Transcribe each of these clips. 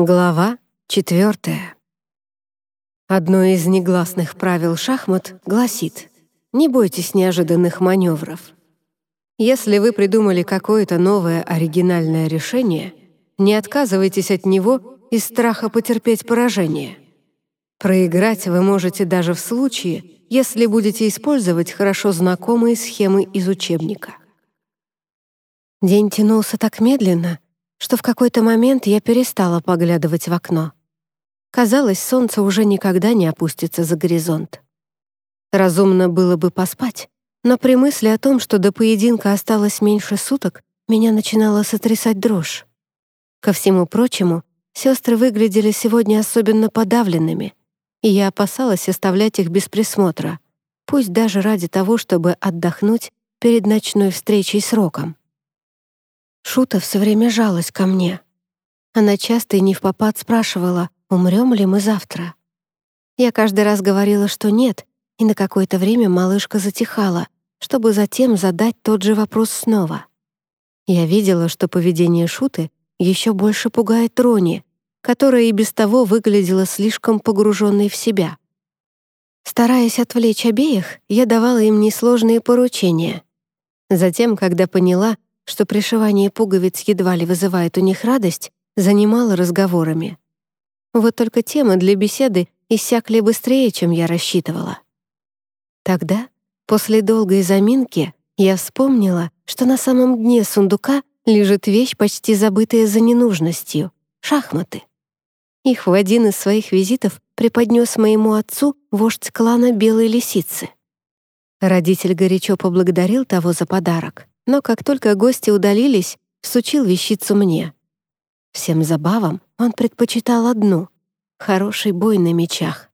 Глава четвертая. Одно из негласных правил шахмат гласит «Не бойтесь неожиданных маневров». Если вы придумали какое-то новое оригинальное решение, не отказывайтесь от него из страха потерпеть поражение. Проиграть вы можете даже в случае, если будете использовать хорошо знакомые схемы из учебника. День тянулся так медленно — что в какой-то момент я перестала поглядывать в окно. Казалось, солнце уже никогда не опустится за горизонт. Разумно было бы поспать, но при мысли о том, что до поединка осталось меньше суток, меня начинала сотрясать дрожь. Ко всему прочему, сестры выглядели сегодня особенно подавленными, и я опасалась оставлять их без присмотра, пусть даже ради того, чтобы отдохнуть перед ночной встречей с Роком. Шута все время жалась ко мне. Она часто и не в попад спрашивала, умрем ли мы завтра. Я каждый раз говорила, что нет, и на какое-то время малышка затихала, чтобы затем задать тот же вопрос снова. Я видела, что поведение Шуты еще больше пугает Рони, которая и без того выглядела слишком погруженной в себя. Стараясь отвлечь обеих, я давала им несложные поручения. Затем, когда поняла, что пришивание пуговиц едва ли вызывает у них радость, занимала разговорами. Вот только темы для беседы иссякли быстрее, чем я рассчитывала. Тогда, после долгой заминки, я вспомнила, что на самом дне сундука лежит вещь, почти забытая за ненужностью — шахматы. Их в один из своих визитов преподнес моему отцу вождь клана Белой Лисицы. Родитель горячо поблагодарил того за подарок, но как только гости удалились, всучил вещицу мне. Всем забавам он предпочитал одну — хороший бой на мечах.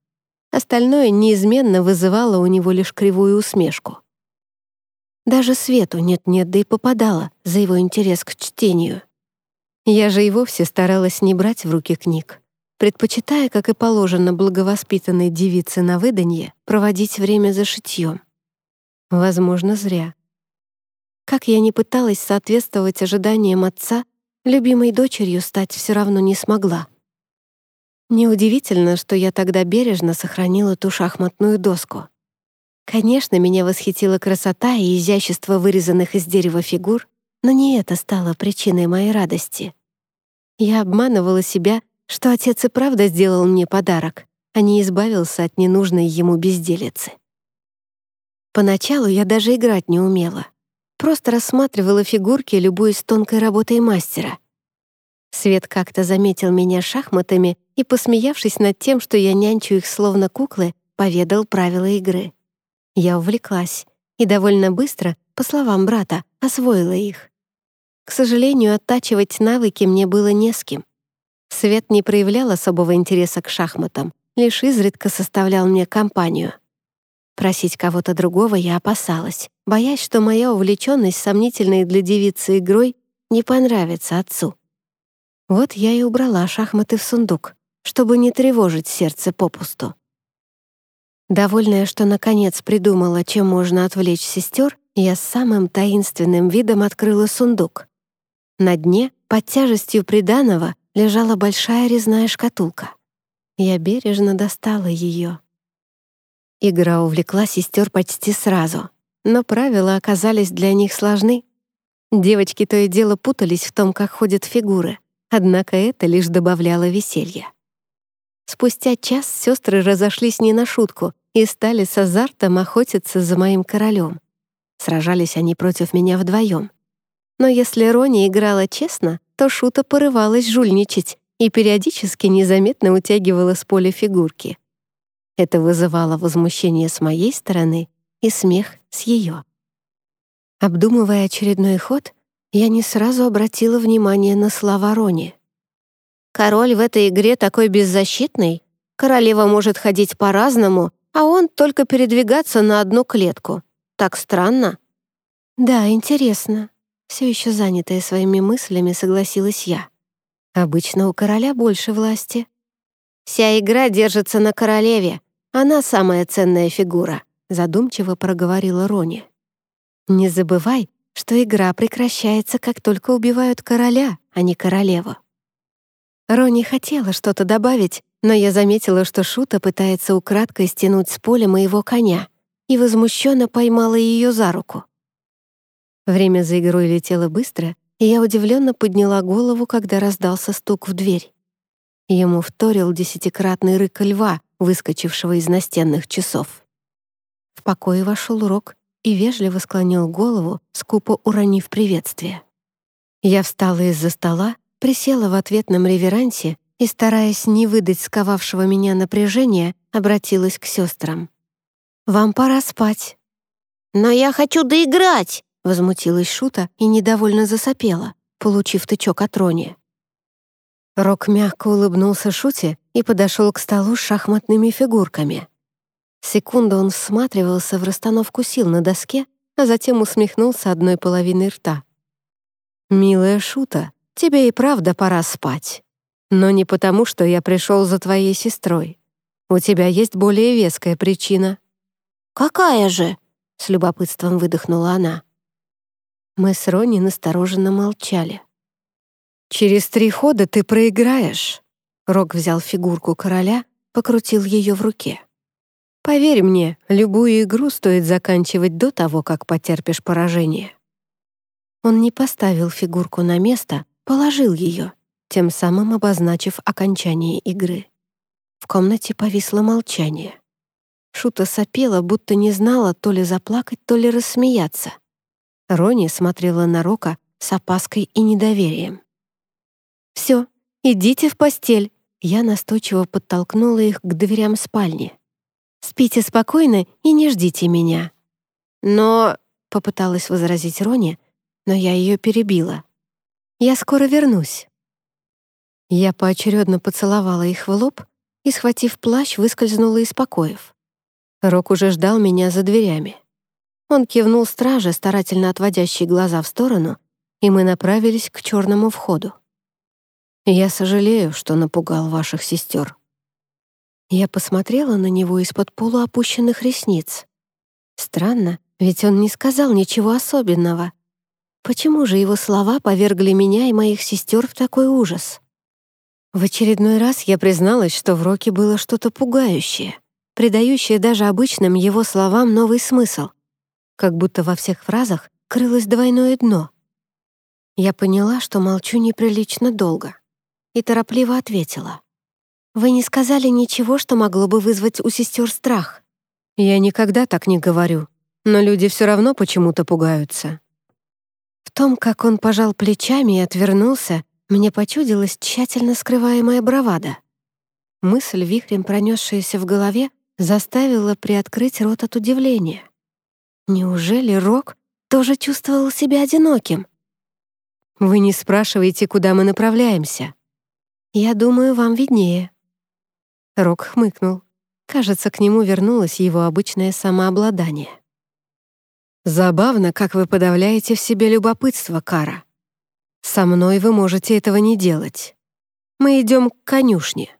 Остальное неизменно вызывало у него лишь кривую усмешку. Даже Свету нет-нет, да и попадала за его интерес к чтению. Я же и вовсе старалась не брать в руки книг, предпочитая, как и положено благовоспитанной девице на выданье, проводить время за шитьем. Возможно, зря. Как я ни пыталась соответствовать ожиданиям отца, любимой дочерью стать все равно не смогла. Неудивительно, что я тогда бережно сохранила ту шахматную доску. Конечно, меня восхитила красота и изящество вырезанных из дерева фигур, но не это стало причиной моей радости. Я обманывала себя, что отец и правда сделал мне подарок, а не избавился от ненужной ему безделицы. Поначалу я даже играть не умела. Просто рассматривала фигурки, любуясь тонкой работой мастера. Свет как-то заметил меня шахматами и, посмеявшись над тем, что я нянчу их словно куклы, поведал правила игры. Я увлеклась и довольно быстро, по словам брата, освоила их. К сожалению, оттачивать навыки мне было не с кем. Свет не проявлял особого интереса к шахматам, лишь изредка составлял мне компанию — Просить кого-то другого я опасалась, боясь, что моя увлеченность сомнительной для девицы игрой не понравится отцу. Вот я и убрала шахматы в сундук, чтобы не тревожить сердце попусту. Довольная, что наконец придумала, чем можно отвлечь сестер, я с самым таинственным видом открыла сундук. На дне, под тяжестью приданого, лежала большая резная шкатулка. Я бережно достала ее. Игра увлекла сестер почти сразу, но правила оказались для них сложны. Девочки то и дело путались в том, как ходят фигуры, однако это лишь добавляло веселья. Спустя час сестры разошлись не на шутку и стали с азартом охотиться за моим королем. Сражались они против меня вдвоем. Но если Рони играла честно, то Шута порывалась жульничать и периодически незаметно утягивала с поля фигурки — это вызывало возмущение с моей стороны и смех с ее. Обдумывая очередной ход, я не сразу обратила внимание на слова Рони. «Король в этой игре такой беззащитный. Королева может ходить по-разному, а он только передвигаться на одну клетку. Так странно». «Да, интересно». Все еще занятая своими мыслями, согласилась я. «Обычно у короля больше власти». «Вся игра держится на королеве. Она самая ценная фигура», — задумчиво проговорила Рони. «Не забывай, что игра прекращается, как только убивают короля, а не королеву». Рони хотела что-то добавить, но я заметила, что Шута пытается украдкой стянуть с поля моего коня и возмущенно поймала ее за руку. Время за игрой летело быстро, и я удивленно подняла голову, когда раздался стук в дверь. Ему вторил десятикратный рык льва, выскочившего из настенных часов. В покое вошел Рок и вежливо склонил голову, скупо уронив приветствие. Я встала из-за стола, присела в ответном реверансе и, стараясь не выдать сковавшего меня напряжения, обратилась к сестрам. «Вам пора спать». «Но я хочу доиграть!» — возмутилась Шута и недовольно засопела, получив тычок от Рони. Рок мягко улыбнулся Шуте и подошел к столу с шахматными фигурками. Секунду он всматривался в расстановку сил на доске, а затем усмехнулся одной половиной рта. «Милая Шута, тебе и правда пора спать. Но не потому, что я пришел за твоей сестрой. У тебя есть более веская причина». «Какая же?» — с любопытством выдохнула она. Мы с Ронни настороженно молчали. «Через три хода ты проиграешь». Рок взял фигурку короля, покрутил ее в руке. «Поверь мне, любую игру стоит заканчивать до того, как потерпишь поражение». Он не поставил фигурку на место, положил ее, тем самым обозначив окончание игры. В комнате повисло молчание. Шута сопела, будто не знала то ли заплакать, то ли рассмеяться. Рони смотрела на Рока с опаской и недоверием. «Все, идите в постель!» Я настойчиво подтолкнула их к дверям спальни. «Спите спокойно и не ждите меня». «Но...» — попыталась возразить Рони, но я ее перебила. «Я скоро вернусь». Я поочередно поцеловала их в лоб и, схватив плащ, выскользнула из покоев. Рок уже ждал меня за дверями. Он кивнул страже, старательно отводящей глаза в сторону, и мы направились к черному входу. Я сожалею, что напугал ваших сестер. Я посмотрела на него из-под полуопущенных ресниц. Странно, ведь он не сказал ничего особенного. Почему же его слова повергли меня и моих сестер в такой ужас? В очередной раз я призналась, что в Роке было что-то пугающее, придающее даже обычным его словам новый смысл, как будто во всех фразах крылось двойное дно. Я поняла, что молчу неприлично долго и торопливо ответила. «Вы не сказали ничего, что могло бы вызвать у сестер страх». «Я никогда так не говорю, но люди все равно почему-то пугаются». В том, как он пожал плечами и отвернулся, мне почудилась тщательно скрываемая бравада. Мысль, вихрем пронесшаяся в голове, заставила приоткрыть рот от удивления. Неужели Рок тоже чувствовал себя одиноким? «Вы не спрашиваете, куда мы направляемся», «Я думаю, вам виднее». Рок хмыкнул. Кажется, к нему вернулось его обычное самообладание. «Забавно, как вы подавляете в себе любопытство, Кара. Со мной вы можете этого не делать. Мы идем к конюшне».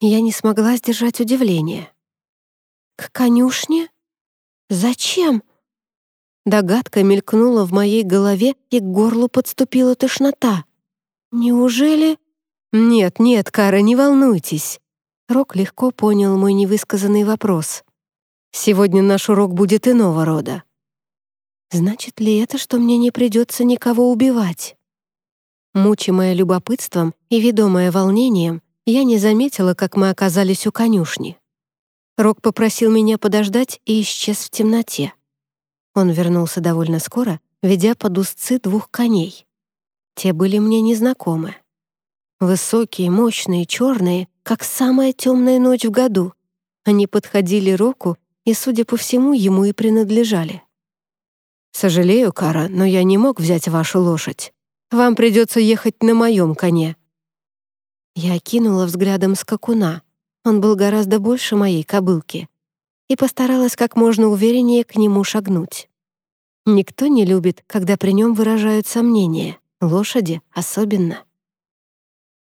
Я не смогла сдержать удивление. «К конюшне? Зачем?» Догадка мелькнула в моей голове, и к горлу подступила тошнота. «Неужели...» «Нет, нет, Кара, не волнуйтесь». Рок легко понял мой невысказанный вопрос. «Сегодня наш урок будет иного рода». Значит ли это, что мне не придется никого убивать? Мучимая любопытством и ведомая волнением, я не заметила, как мы оказались у конюшни. Рок попросил меня подождать и исчез в темноте. Он вернулся довольно скоро, ведя под узцы двух коней. Те были мне незнакомы. Высокие, мощные, черные, как самая темная ночь в году. Они подходили Року и, судя по всему, ему и принадлежали. «Сожалею, Кара, но я не мог взять вашу лошадь. Вам придется ехать на моем коне». Я окинула взглядом скакуна. Он был гораздо больше моей кобылки. И постаралась как можно увереннее к нему шагнуть. Никто не любит, когда при нем выражают сомнения. Лошади особенно.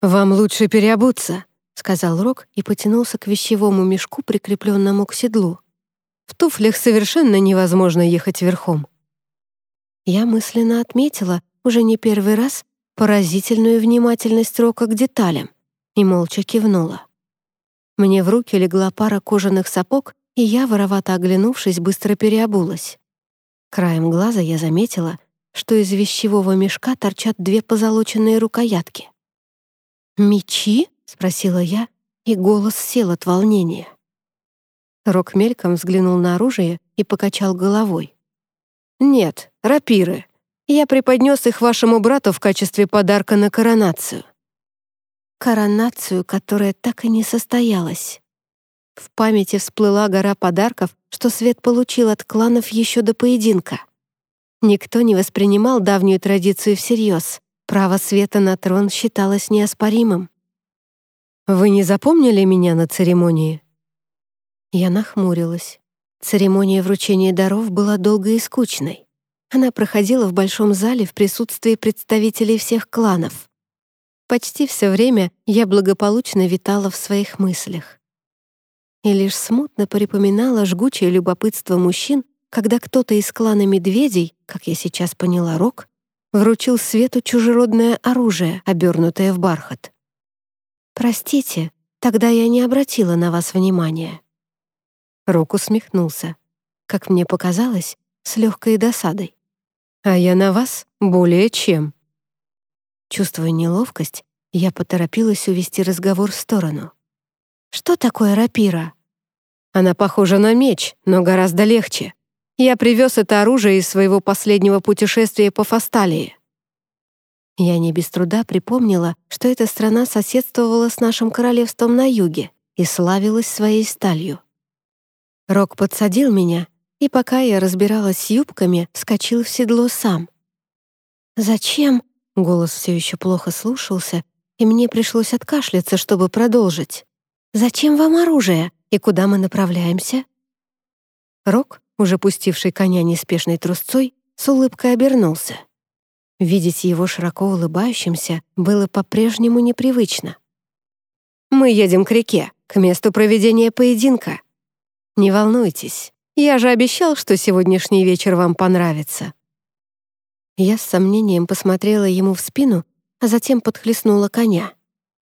«Вам лучше переобуться», — сказал Рок и потянулся к вещевому мешку, прикрепленному к седлу. «В туфлях совершенно невозможно ехать верхом». Я мысленно отметила, уже не первый раз, поразительную внимательность Рока к деталям и молча кивнула. Мне в руки легла пара кожаных сапог, и я, воровато оглянувшись, быстро переобулась. Краем глаза я заметила, что из вещевого мешка торчат две позолоченные рукоятки. «Мечи?» — спросила я, и голос сел от волнения. Рок мельком взглянул на оружие и покачал головой. «Нет, рапиры. Я преподнес их вашему брату в качестве подарка на коронацию». Коронацию, которая так и не состоялась. В памяти всплыла гора подарков, что Свет получил от кланов еще до поединка. Никто не воспринимал давнюю традицию всерьез. Право Света на трон считалось неоспоримым. «Вы не запомнили меня на церемонии?» Я нахмурилась. Церемония вручения даров была долгой и скучной. Она проходила в большом зале в присутствии представителей всех кланов. Почти все время я благополучно витала в своих мыслях. И лишь смутно припоминала жгучее любопытство мужчин, когда кто-то из клана медведей, как я сейчас поняла Рок, вручил Свету чужеродное оружие, обернутое в бархат. «Простите, тогда я не обратила на вас внимания». Рок усмехнулся, как мне показалось, с легкой досадой. «А я на вас более чем». Чувствуя неловкость, я поторопилась увести разговор в сторону. «Что такое рапира?» «Она похожа на меч, но гораздо легче. Я привез это оружие из своего последнего путешествия по Фасталии». Я не без труда припомнила, что эта страна соседствовала с нашим королевством на юге и славилась своей сталью. Рок подсадил меня, и пока я разбиралась с юбками, вскочил в седло сам. «Зачем?» — голос все еще плохо слушался, и мне пришлось откашляться, чтобы продолжить. «Зачем вам оружие? И куда мы направляемся?» Рок, уже пустивший коня неспешной трусцой, с улыбкой обернулся. Видеть его широко улыбающимся было по-прежнему непривычно. «Мы едем к реке, к месту проведения поединка. Не волнуйтесь, я же обещал, что сегодняшний вечер вам понравится». Я с сомнением посмотрела ему в спину, а затем подхлестнула коня.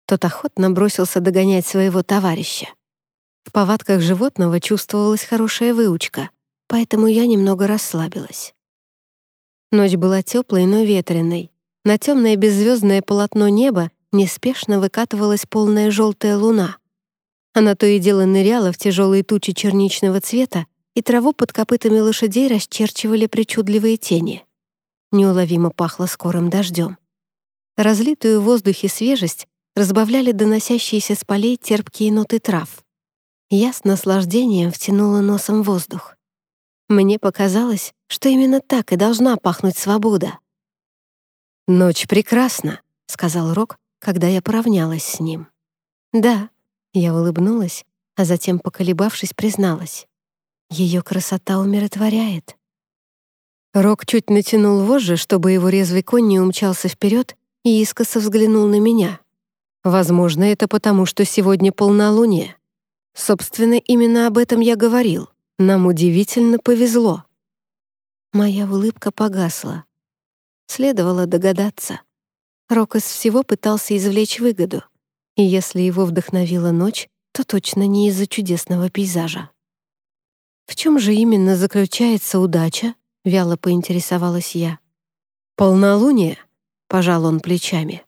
Тот охотно бросился догонять своего товарища. В повадках животного чувствовалась хорошая выучка, поэтому я немного расслабилась. Ночь была теплой, но ветреной. На темное беззвездное полотно неба неспешно выкатывалась полная желтая луна. Она то и дело ныряла в тяжелые тучи черничного цвета, и траву под копытами лошадей расчерчивали причудливые тени. Неуловимо пахло скорым дождем. Разлитую в воздухе свежесть разбавляли доносящиеся с полей терпкие ноты трав. Я с наслаждением втянула носом воздух. Мне показалось, что именно так и должна пахнуть свобода. «Ночь прекрасна», — сказал Рок, когда я поравнялась с ним. «Да», — я улыбнулась, а затем, поколебавшись, призналась. Ее красота умиротворяет. Рок чуть натянул вожжи, чтобы его резвый конь не умчался вперед, и искоса взглянул на меня. Возможно, это потому, что сегодня полнолуние. Собственно, именно об этом я говорил. Нам удивительно повезло. Моя улыбка погасла. Следовало догадаться. Рок из всего пытался извлечь выгоду. И если его вдохновила ночь, то точно не из-за чудесного пейзажа. «В чем же именно заключается удача?» — вяло поинтересовалась я. «Полнолуние», — пожал он плечами.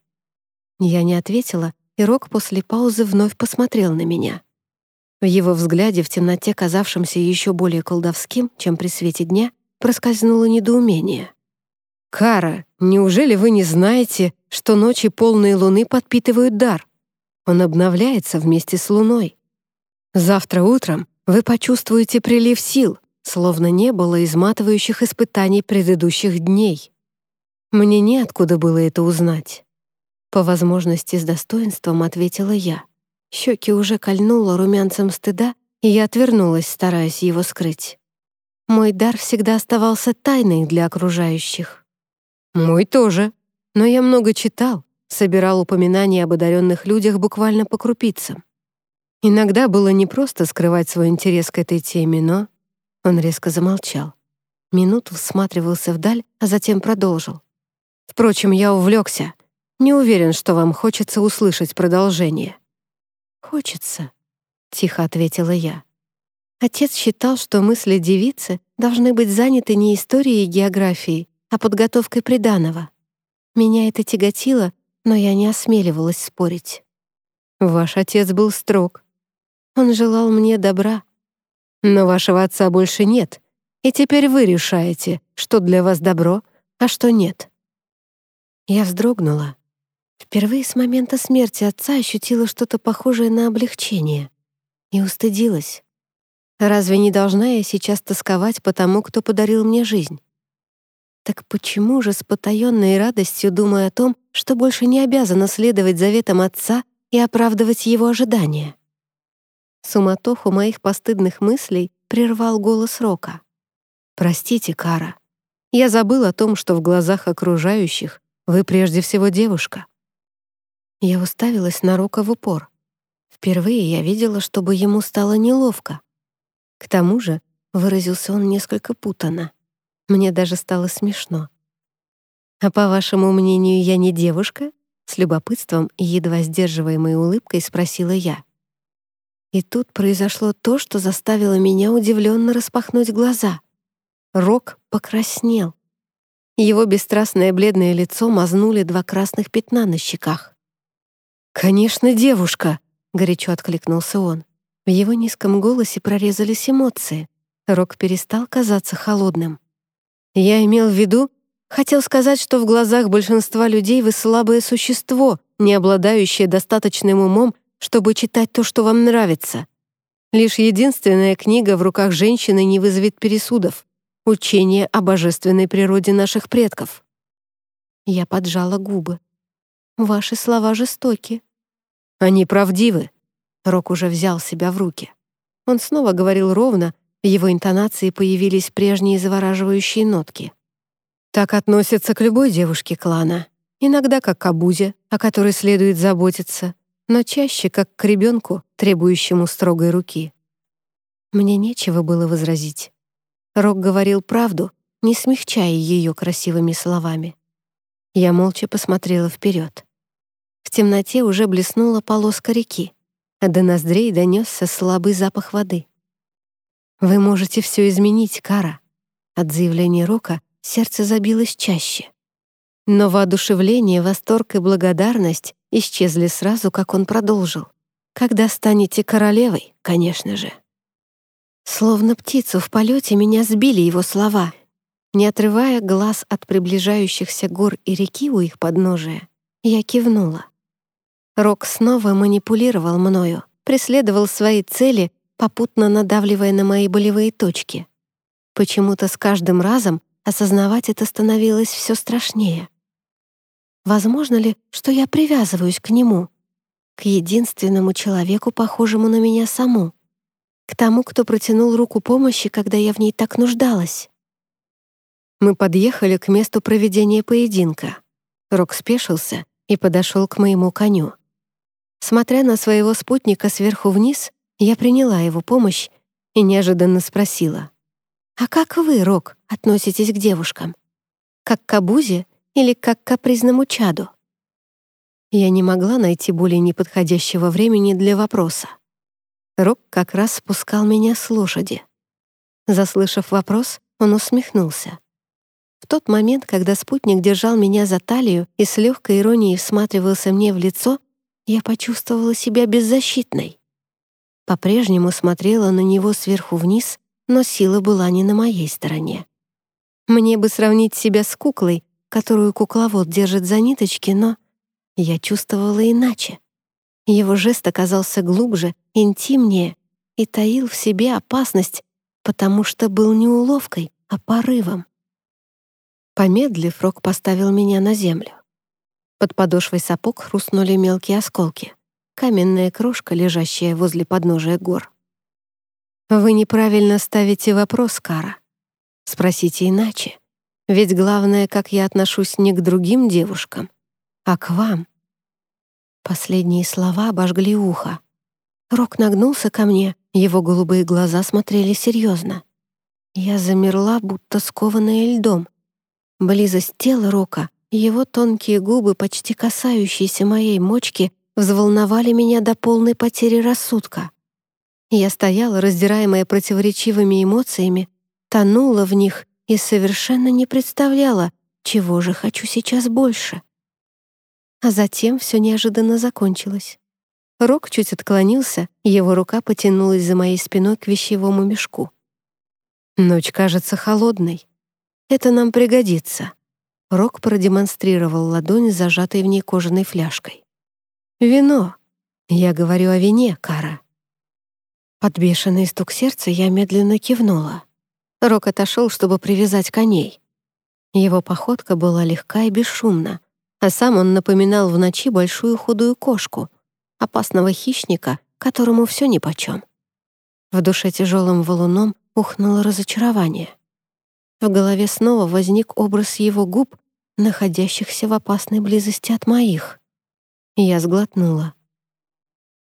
Я не ответила, и Рок после паузы вновь посмотрел на меня. В его взгляде, в темноте казавшемся еще более колдовским, чем при свете дня, проскользнуло недоумение. «Кара, неужели вы не знаете, что ночи полные луны подпитывают дар? Он обновляется вместе с луной. Завтра утром вы почувствуете прилив сил, словно не было изматывающих испытаний предыдущих дней. Мне неоткуда было это узнать. По возможности с достоинством ответила я. Щеки уже кольнуло румянцем стыда, и я отвернулась, стараясь его скрыть. Мой дар всегда оставался тайной для окружающих. Мой тоже. Но я много читал, собирал упоминания об одаренных людях буквально по крупицам. Иногда было непросто скрывать свой интерес к этой теме, но... Он резко замолчал. Минуту всматривался вдаль, а затем продолжил. Впрочем, я увлекся. Не уверен, что вам хочется услышать продолжение». «Хочется», — тихо ответила я. Отец считал, что мысли девицы должны быть заняты не историей и географией, а подготовкой приданого. Меня это тяготило, но я не осмеливалась спорить. «Ваш отец был строг. Он желал мне добра. Но вашего отца больше нет, и теперь вы решаете, что для вас добро, а что нет». Я вздрогнула. Впервые с момента смерти отца ощутила что-то похожее на облегчение и устыдилась. Разве не должна я сейчас тосковать по тому, кто подарил мне жизнь? Так почему же с потаенной радостью думаю о том, что больше не обязана следовать заветам отца и оправдывать его ожидания? Суматоху моих постыдных мыслей прервал голос Рока. «Простите, Кара, я забыл о том, что в глазах окружающих вы прежде всего девушка». Я уставилась на Рока в упор. Впервые я видела, чтобы ему стало неловко. К тому же выразился он несколько путанно. Мне даже стало смешно. «А по вашему мнению, я не девушка?» С любопытством и едва сдерживаемой улыбкой спросила я. И тут произошло то, что заставило меня удивленно распахнуть глаза. Рок покраснел. Его бесстрастное бледное лицо мазнули два красных пятна на щеках. «Конечно, девушка!» — горячо откликнулся он. В его низком голосе прорезались эмоции. Рок перестал казаться холодным. «Я имел в виду, хотел сказать, что в глазах большинства людей вы слабое существо, не обладающее достаточным умом, чтобы читать то, что вам нравится. Лишь единственная книга в руках женщины не вызовет пересудов — учение о божественной природе наших предков». Я поджала губы. «Ваши слова жестоки». «Они правдивы», Рок уже взял себя в руки. Он снова говорил ровно, в его интонации появились прежние завораживающие нотки. Так относятся к любой девушке клана. Иногда как к обузе, о которой следует заботиться, но чаще как к ребенку, требующему строгой руки. Мне нечего было возразить. Рок говорил правду, не смягчая ее красивыми словами. Я молча посмотрела вперед. В темноте уже блеснула полоска реки а до ноздрей донесся слабый запах воды. «Вы можете все изменить, Кара». От заявления Рока сердце забилось чаще. Но воодушевление, восторг и благодарность исчезли сразу, как он продолжил. «Когда станете королевой, конечно же». Словно птицу в полете меня сбили его слова. Не отрывая глаз от приближающихся гор и реки у их подножия, я кивнула. Рок снова манипулировал мною, преследовал свои цели, попутно надавливая на мои болевые точки. Почему-то с каждым разом осознавать это становилось все страшнее. Возможно ли, что я привязываюсь к нему, к единственному человеку, похожему на меня саму, к тому, кто протянул руку помощи, когда я в ней так нуждалась? Мы подъехали к месту проведения поединка. Рок спешился и подошел к моему коню. Смотря на своего спутника сверху вниз, я приняла его помощь и неожиданно спросила. «А как вы, Рок, относитесь к девушкам? Как к обузе или как к капризному чаду?» Я не могла найти более неподходящего времени для вопроса. Рок как раз спускал меня с лошади. Заслышав вопрос, он усмехнулся. В тот момент, когда спутник держал меня за талию и с легкой иронией всматривался мне в лицо, я почувствовала себя беззащитной. По-прежнему смотрела на него сверху вниз, но сила была не на моей стороне. Мне бы сравнить себя с куклой, которую кукловод держит за ниточки, но я чувствовала иначе. Его жест оказался глубже, интимнее и таил в себе опасность, потому что был не уловкой, а порывом. Помедлив, Рок поставил меня на землю. Под подошвой сапог хрустнули мелкие осколки. Каменная крошка, лежащая возле подножия гор. «Вы неправильно ставите вопрос, Кара. Спросите иначе. Ведь главное, как я отношусь не к другим девушкам, а к вам». Последние слова обожгли ухо. Рок нагнулся ко мне, его голубые глаза смотрели серьезно. Я замерла, будто скованная льдом. Близость тела Рока его тонкие губы, почти касающиеся моей мочки, взволновали меня до полной потери рассудка. Я стояла, раздираемая противоречивыми эмоциями, тонула в них и совершенно не представляла, чего же хочу сейчас больше. А затем все неожиданно закончилось. Рок чуть отклонился, его рука потянулась за моей спиной к вещевому мешку. «Ночь кажется холодной. Это нам пригодится». Рок продемонстрировал ладонь, зажатой в ней кожаной фляжкой. «Вино. Я говорю о вине, Кара». Под бешеный стук сердца я медленно кивнула. Рок отошел, чтобы привязать коней. Его походка была легка и бесшумна, а сам он напоминал в ночи большую худую кошку, опасного хищника, которому все нипочем. В душе тяжелым валуном ухнуло разочарование. В голове снова возник образ его губ, находящихся в опасной близости от моих. Я сглотнула.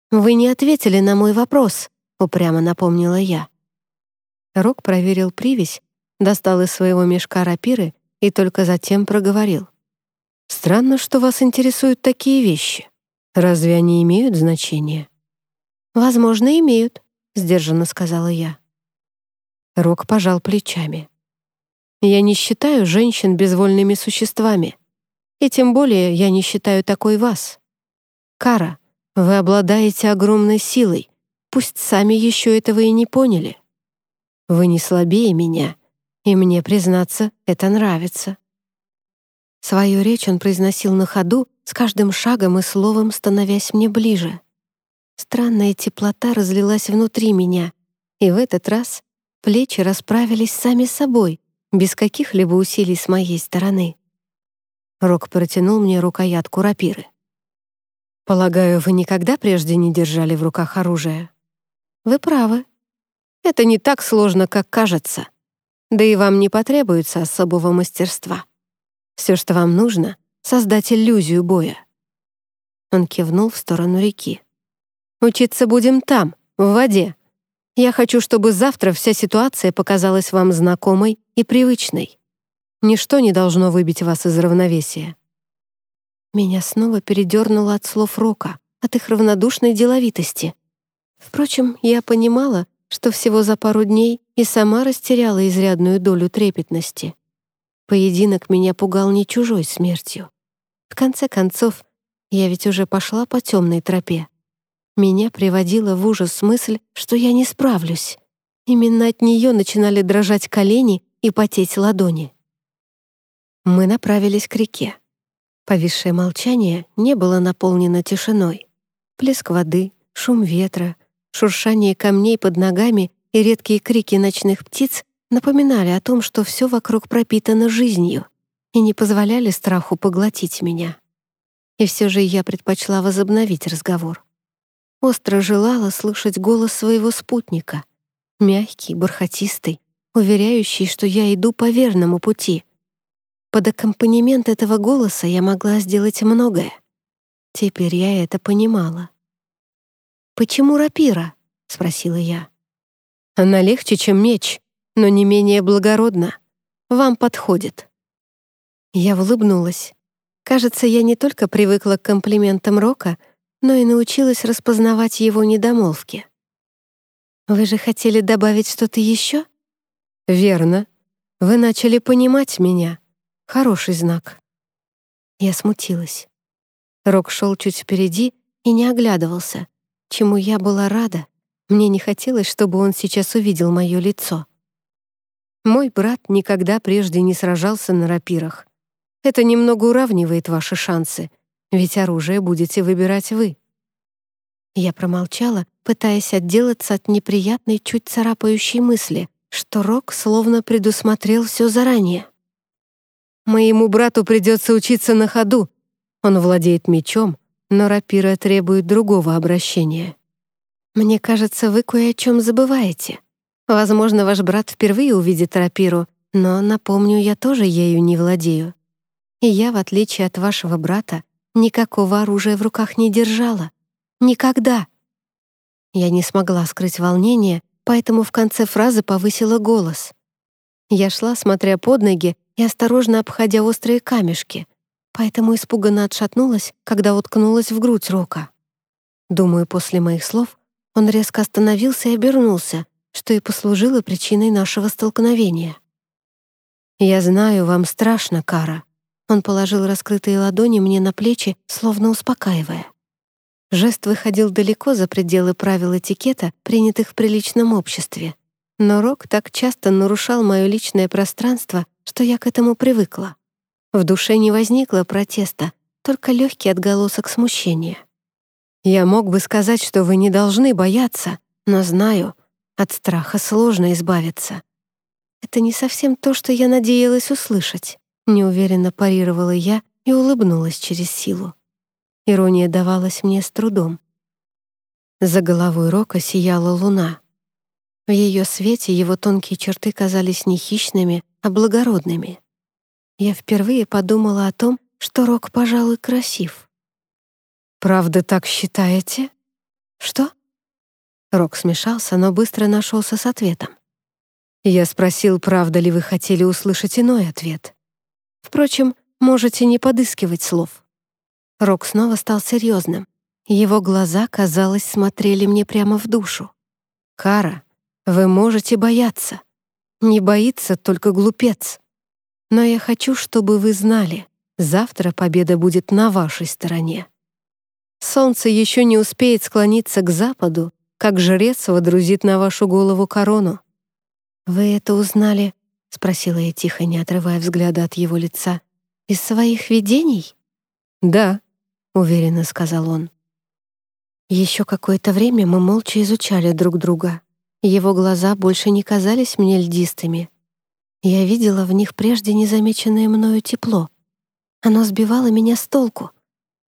«Вы не ответили на мой вопрос», упрямо напомнила я. Рок проверил привязь, достал из своего мешка рапиры и только затем проговорил. «Странно, что вас интересуют такие вещи. Разве они имеют значение?» «Возможно, имеют», — сдержанно сказала я. Рок пожал плечами. «Я не считаю женщин безвольными существами, и тем более я не считаю такой вас. Кара, вы обладаете огромной силой, Пусть сами еще этого и не поняли. Вы не слабее меня, и мне, признаться, это нравится». Свою речь он произносил на ходу, с каждым шагом и словом становясь мне ближе. Странная теплота разлилась внутри меня, и в этот раз плечи расправились сами собой, без каких-либо усилий с моей стороны. Рок протянул мне рукоятку рапиры. «Полагаю, вы никогда прежде не держали в руках оружие?» Вы правы. Это не так сложно, как кажется. Да и вам не потребуется особого мастерства. Все, что вам нужно — создать иллюзию боя. Он кивнул в сторону реки. «Учиться будем там, в воде. Я хочу, чтобы завтра вся ситуация показалась вам знакомой и привычной. Ничто не должно выбить вас из равновесия». Меня снова передернуло от слов Рока, от их равнодушной деловитости. Впрочем, я понимала, что всего за пару дней и сама растеряла изрядную долю трепетности. Поединок меня пугал не чужой смертью. В конце концов, я ведь уже пошла по темной тропе. Меня приводила в ужас мысль, что я не справлюсь. Именно от нее начинали дрожать колени и потеть ладони. Мы направились к реке. Повисшее молчание не было наполнено тишиной. Плеск воды, шум ветра, Шуршание камней под ногами и редкие крики ночных птиц напоминали о том, что все вокруг пропитано жизнью и не позволяли страху поглотить меня. И все же я предпочла возобновить разговор. Остро желала слышать голос своего спутника, мягкий, бархатистый, уверяющий, что я иду по верному пути. Под аккомпанемент этого голоса я могла сделать многое. Теперь я это понимала. «Почему рапира?» — спросила я. «Она легче, чем меч, но не менее благородна. Вам подходит». Я улыбнулась. Кажется, я не только привыкла к комплиментам Рока, но и научилась распознавать его недомолвки. «Вы же хотели добавить что-то еще?» «Верно. Вы начали понимать меня. Хороший знак». Я смутилась. Рок шел чуть впереди и не оглядывался, чему я была рада. Мне не хотелось, чтобы он сейчас увидел мое лицо. Мой брат никогда прежде не сражался на рапирах. Это немного уравнивает ваши шансы, ведь оружие будете выбирать вы. Я промолчала, пытаясь отделаться от неприятной, чуть царапающей мысли, что Рок словно предусмотрел все заранее. «Моему брату придется учиться на ходу. Он владеет мечом, но рапира требует другого обращения. Мне кажется, вы кое о чем забываете. Возможно, ваш брат впервые увидит рапиру, но, напомню, я тоже ею не владею. И я, в отличие от вашего брата, никакого оружия в руках не держала. Никогда. Я не смогла скрыть волнение, поэтому в конце фразы повысила голос. Я шла, смотря под ноги и осторожно обходя острые камешки, поэтому испуганно отшатнулась, когда уткнулась в грудь Рока. Думаю, после моих слов он резко остановился и обернулся, что и послужило причиной нашего столкновения. «Я знаю, вам страшно, Кара». Он положил раскрытые ладони мне на плечи, словно успокаивая. Жест выходил далеко за пределы правил этикета, принятых в приличном обществе. Но Рок так часто нарушал мое личное пространство, что я к этому привыкла. В душе не возникло протеста, только легкий отголосок смущения. Я мог бы сказать, что вы не должны бояться, но знаю, от страха сложно избавиться. Это не совсем то, что я надеялась услышать. Неуверенно парировала я и улыбнулась через силу. Ирония давалась мне с трудом. За головой Рока сияла луна. В ее свете его тонкие черты казались не хищными, а благородными. Я впервые подумала о том, что Рок, пожалуй, красив. «Правда так считаете?» «Что?» Рок смешался, но быстро нашелся с ответом. Я спросил, правда ли вы хотели услышать иной ответ. Впрочем, можете не подыскивать слов. Рок снова стал серьезным. Его глаза, казалось, смотрели мне прямо в душу. «Кара, вы можете бояться. Не боится только глупец. Но я хочу, чтобы вы знали, завтра победа будет на вашей стороне. Солнце еще не успеет склониться к западу, как жрец водрузит на вашу голову корону. «Вы это узнали?» — спросила я тихо, не отрывая взгляда от его лица. «Из своих видений?» «Да», — уверенно сказал он. Еще какое-то время мы молча изучали друг друга. Его глаза больше не казались мне льдистыми. Я видела в них прежде незамеченное мною тепло. Оно сбивало меня с толку.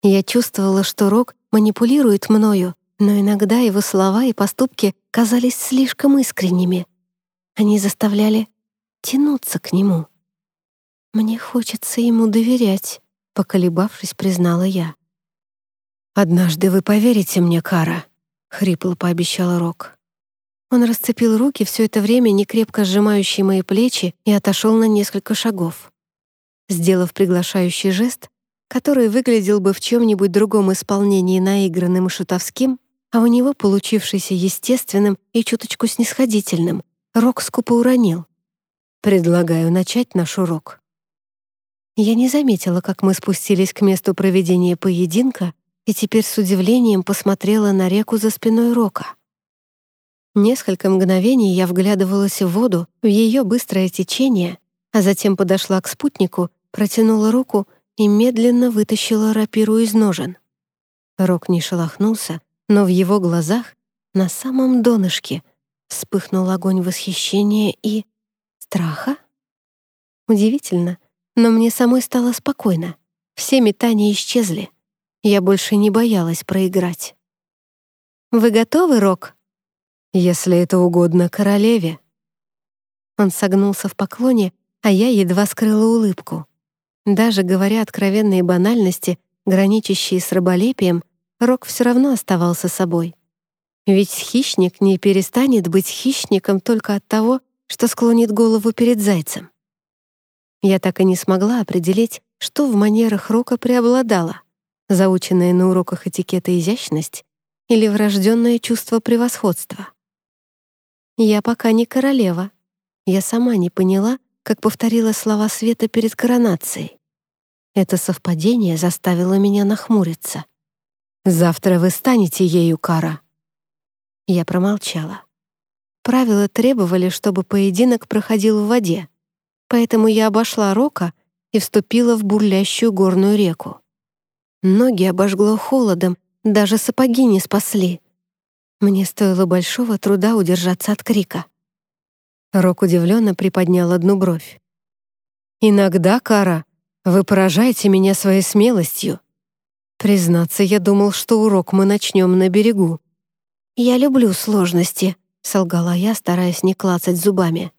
Я чувствовала, что Рок манипулирует мною, но иногда его слова и поступки казались слишком искренними. Они заставляли тянуться к нему. «Мне хочется ему доверять», — поколебавшись, признала я. «Однажды вы поверите мне, Кара», — хрипло пообещал Рок. Он расцепил руки, все это время некрепко сжимающие мои плечи, и отошел на несколько шагов. Сделав приглашающий жест, который выглядел бы в чем-нибудь другом исполнении наигранным и шутовским, а у него получившийся естественным и чуточку снисходительным. Рок скупо уронил. «Предлагаю начать наш урок». Я не заметила, как мы спустились к месту проведения поединка, и теперь с удивлением посмотрела на реку за спиной Рока. Несколько мгновений я вглядывалась в воду, в ее быстрое течение, а затем подошла к спутнику, протянула руку и медленно вытащила рапиру из ножен. Рок не шелохнулся, но в его глазах, на самом донышке, вспыхнул огонь восхищения и... страха? Удивительно, но мне самой стало спокойно. Все метания исчезли. Я больше не боялась проиграть. «Вы готовы, Рок?» «Если это угодно королеве». Он согнулся в поклоне, а я едва скрыла улыбку. Даже говоря откровенные банальности, граничащие с раболепием, Рок все равно оставался собой. Ведь хищник не перестанет быть хищником только от того, что склонит голову перед зайцем. Я так и не смогла определить, что в манерах Рока преобладало — заученная на уроках этикета изящность или врожденное чувство превосходства. Я пока не королева. Я сама не поняла, как повторила слова Света перед коронацией. Это совпадение заставило меня нахмуриться. Завтра вы станете ею, Кара». Я промолчала. Правила требовали, чтобы поединок проходил в воде, поэтому я обошла Рока и вступила в бурлящую горную реку. Ноги обожгло холодом, даже сапоги не спасли. Мне стоило большого труда удержаться от крика. Рок удивленно приподнял одну бровь. «Иногда, Кара, вы поражаете меня своей смелостью. Признаться, я думал, что урок мы начнем на берегу. «Я люблю сложности», — солгала я, стараясь не клацать зубами.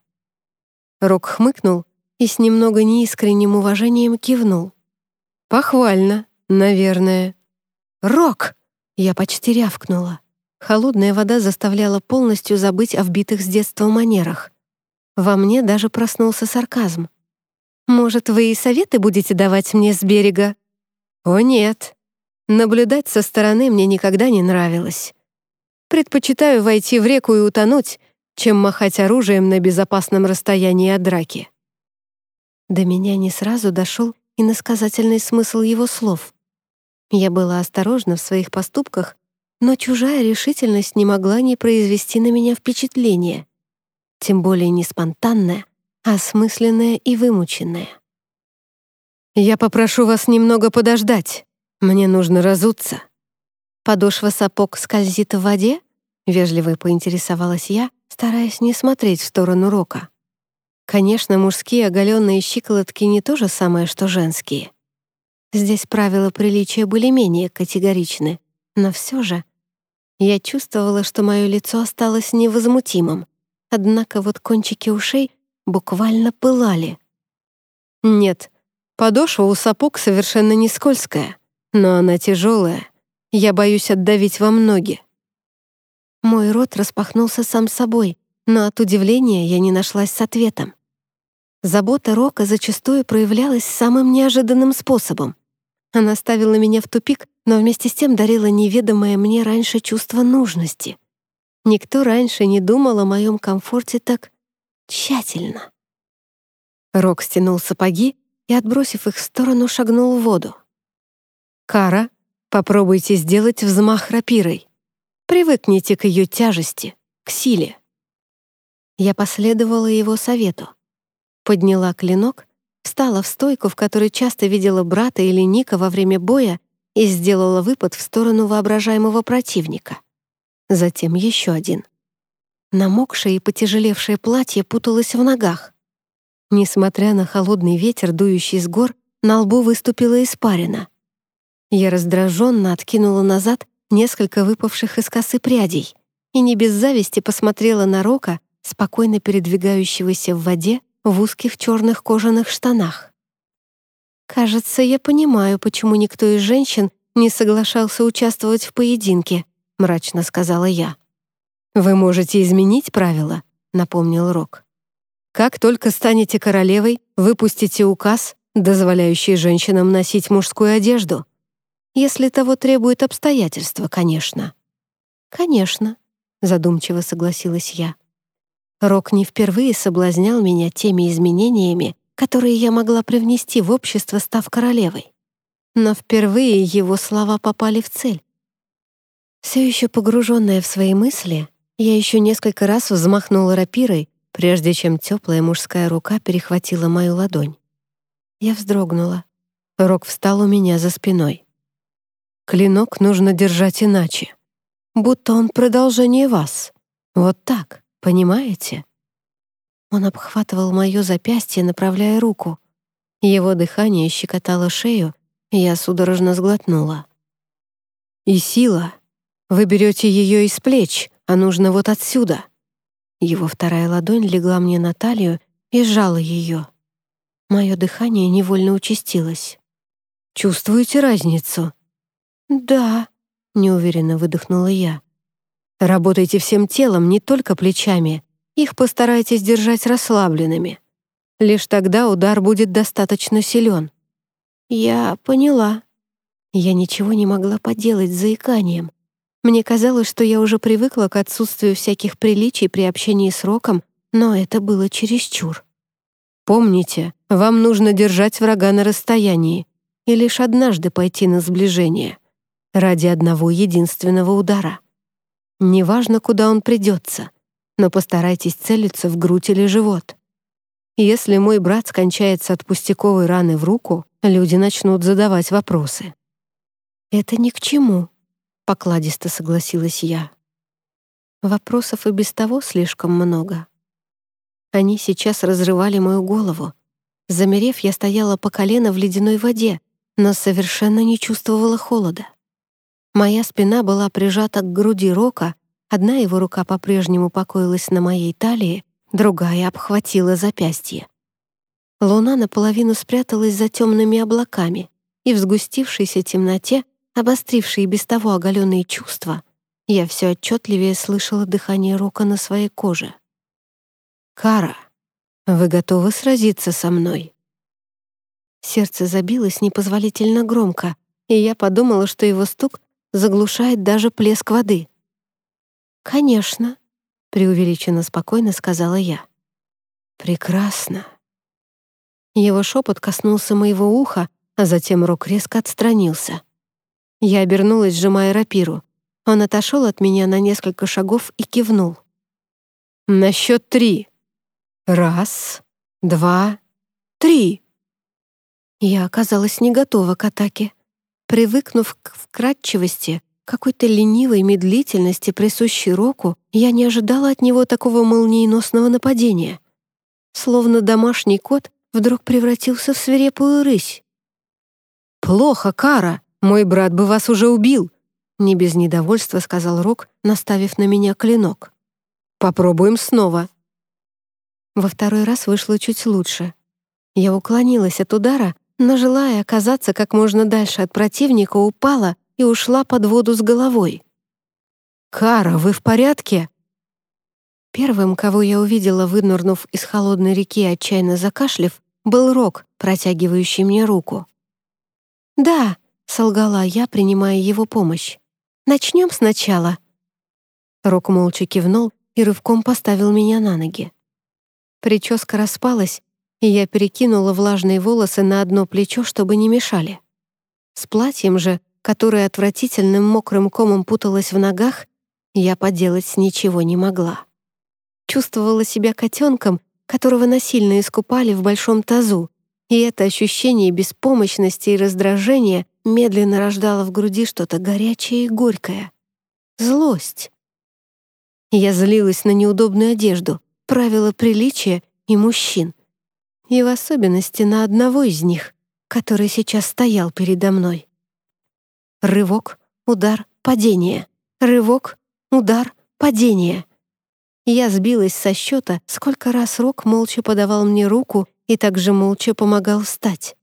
Рок хмыкнул и с немного неискренним уважением кивнул. «Похвально, наверное». «Рок!» — я почти рявкнула. Холодная вода заставляла полностью забыть о вбитых с детства манерах. Во мне даже проснулся сарказм. Может, вы и советы будете давать мне с берега? О, нет. Наблюдать со стороны мне никогда не нравилось. Предпочитаю войти в реку и утонуть, чем махать оружием на безопасном расстоянии от драки. До меня не сразу дошел и насказательный смысл его слов. Я была осторожна в своих поступках, но чужая решительность не могла не произвести на меня впечатление, тем более не спонтанное, а осмысленное и вымученное. «Я попрошу вас немного подождать. Мне нужно разуться». «Подошва сапог скользит в воде?» — вежливо поинтересовалась я, стараясь не смотреть в сторону Рока. Конечно, мужские оголенные щиколотки не то же самое, что женские. Здесь правила приличия были менее категоричны, но все же я чувствовала, что мое лицо осталось невозмутимым, однако вот кончики ушей буквально пылали. Нет, подошва у сапог совершенно не скользкая, но она тяжелая. Я боюсь отдавить вам ноги. Мой рот распахнулся сам собой, но от удивления я не нашлась с ответом. Забота Рока зачастую проявлялась самым неожиданным способом. Она ставила меня в тупик, но вместе с тем дарила неведомое мне раньше чувство нужности. Никто раньше не думал о моем комфорте так тщательно. Рок стянул сапоги и, отбросив их в сторону, шагнул в воду. «Кара, попробуйте сделать взмах рапирой. Привыкните к ее тяжести, к силе». Я последовала его совету. Подняла клинок, встала в стойку, в которой часто видела брата или Ника во время боя, и сделала выпад в сторону воображаемого противника. Затем еще один. Намокшее и потяжелевшее платье путалось в ногах. Несмотря на холодный ветер, дующий с гор, на лбу выступила испарина. Я раздраженно откинула назад несколько выпавших из косы прядей и не без зависти посмотрела на Рока, спокойно передвигающегося в воде в узких черных кожаных штанах. «Кажется, я понимаю, почему никто из женщин не соглашался участвовать в поединке», — мрачно сказала я. «Вы можете изменить правила», — напомнил Рок. «Как только станете королевой, выпустите указ, дозволяющий женщинам носить мужскую одежду. Если того требует обстоятельства, конечно». «Конечно», — задумчиво согласилась я. Рок не впервые соблазнял меня теми изменениями, которые я могла привнести в общество, став королевой. Но впервые его слова попали в цель. Все еще погруженная в свои мысли, я еще несколько раз взмахнула рапирой, прежде чем теплая мужская рука перехватила мою ладонь. Я вздрогнула. Рок встал у меня за спиной. «Клинок нужно держать иначе. Будто он продолжение вас. Вот так. Понимаете? Он обхватывал мое запястье, направляя руку. Его дыхание щекотало шею, и я судорожно сглотнула. «И сила. Вы берете ее из плеч, а нужно вот отсюда». Его вторая ладонь легла мне на талию и сжала ее. Мое дыхание невольно участилось. «Чувствуете разницу?» «Да», — неуверенно выдохнула я. Работайте всем телом, не только плечами. Их постарайтесь держать расслабленными. Лишь тогда удар будет достаточно силен. Я поняла. Я ничего не могла поделать с заиканием. Мне казалось, что я уже привыкла к отсутствию всяких приличий при общении с Роком, но это было чересчур. Помните, вам нужно держать врага на расстоянии и лишь однажды пойти на сближение ради одного единственного удара. Неважно, куда он придется, но постарайтесь целиться в грудь или живот. Если мой брат скончается от пустяковой раны в руку, люди начнут задавать вопросы. «Это ни к чему», — покладисто согласилась я. Вопросов и без того слишком много. Они сейчас разрывали мою голову. Замерев, я стояла по колено в ледяной воде, но совершенно не чувствовала холода. Моя спина была прижата к груди Рока, одна его рука по-прежнему покоилась на моей талии, другая обхватила запястье. Луна наполовину спряталась за темными облаками, и в сгустившейся темноте, обострившей без того оголенные чувства, я все отчетливее слышала дыхание Рока на своей коже. «Кара, вы готовы сразиться со мной?» Сердце забилось непозволительно громко, и я подумала, что его стук заглушает даже плеск воды. «Конечно», — преувеличенно спокойно сказала я. «Прекрасно». Его шепот коснулся моего уха, а затем Рок резко отстранился. Я обернулась, сжимая рапиру. Он отошел от меня на несколько шагов и кивнул. «На счет три. Раз, два, три». Я оказалась не готова к атаке. Привыкнув к вкрадчивости, какой-то ленивой медлительности, присущей Року, я не ожидала от него такого молниеносного нападения. Словно домашний кот вдруг превратился в свирепую рысь. «Плохо, Кара! Мой брат бы вас уже убил!» Не без недовольства сказал Рок, наставив на меня клинок. «Попробуем снова». Во второй раз вышло чуть лучше. Я уклонилась от удара, но, желая оказаться как можно дальше от противника, упала и ушла под воду с головой. «Кара, вы в порядке?» Первым, кого я увидела, вынырнув из холодной реки, отчаянно закашлив, был Рок, протягивающий мне руку. «Да», — солгала я, принимая его помощь. «Начнем сначала». Рок молча кивнул и рывком поставил меня на ноги. Прическа распалась, и я перекинула влажные волосы на одно плечо, чтобы не мешали. С платьем же, которое отвратительным мокрым комом путалось в ногах, я поделать ничего не могла. Чувствовала себя котенком, которого насильно искупали в большом тазу, и это ощущение беспомощности и раздражения медленно рождало в груди что-то горячее и горькое. Злость. Я злилась на неудобную одежду, правила приличия и мужчин. И в особенности на одного из них, который сейчас стоял передо мной. Рывок, удар, падение. Рывок, удар, падение. Я сбилась со счета, сколько раз Рок молча подавал мне руку и также молча помогал встать.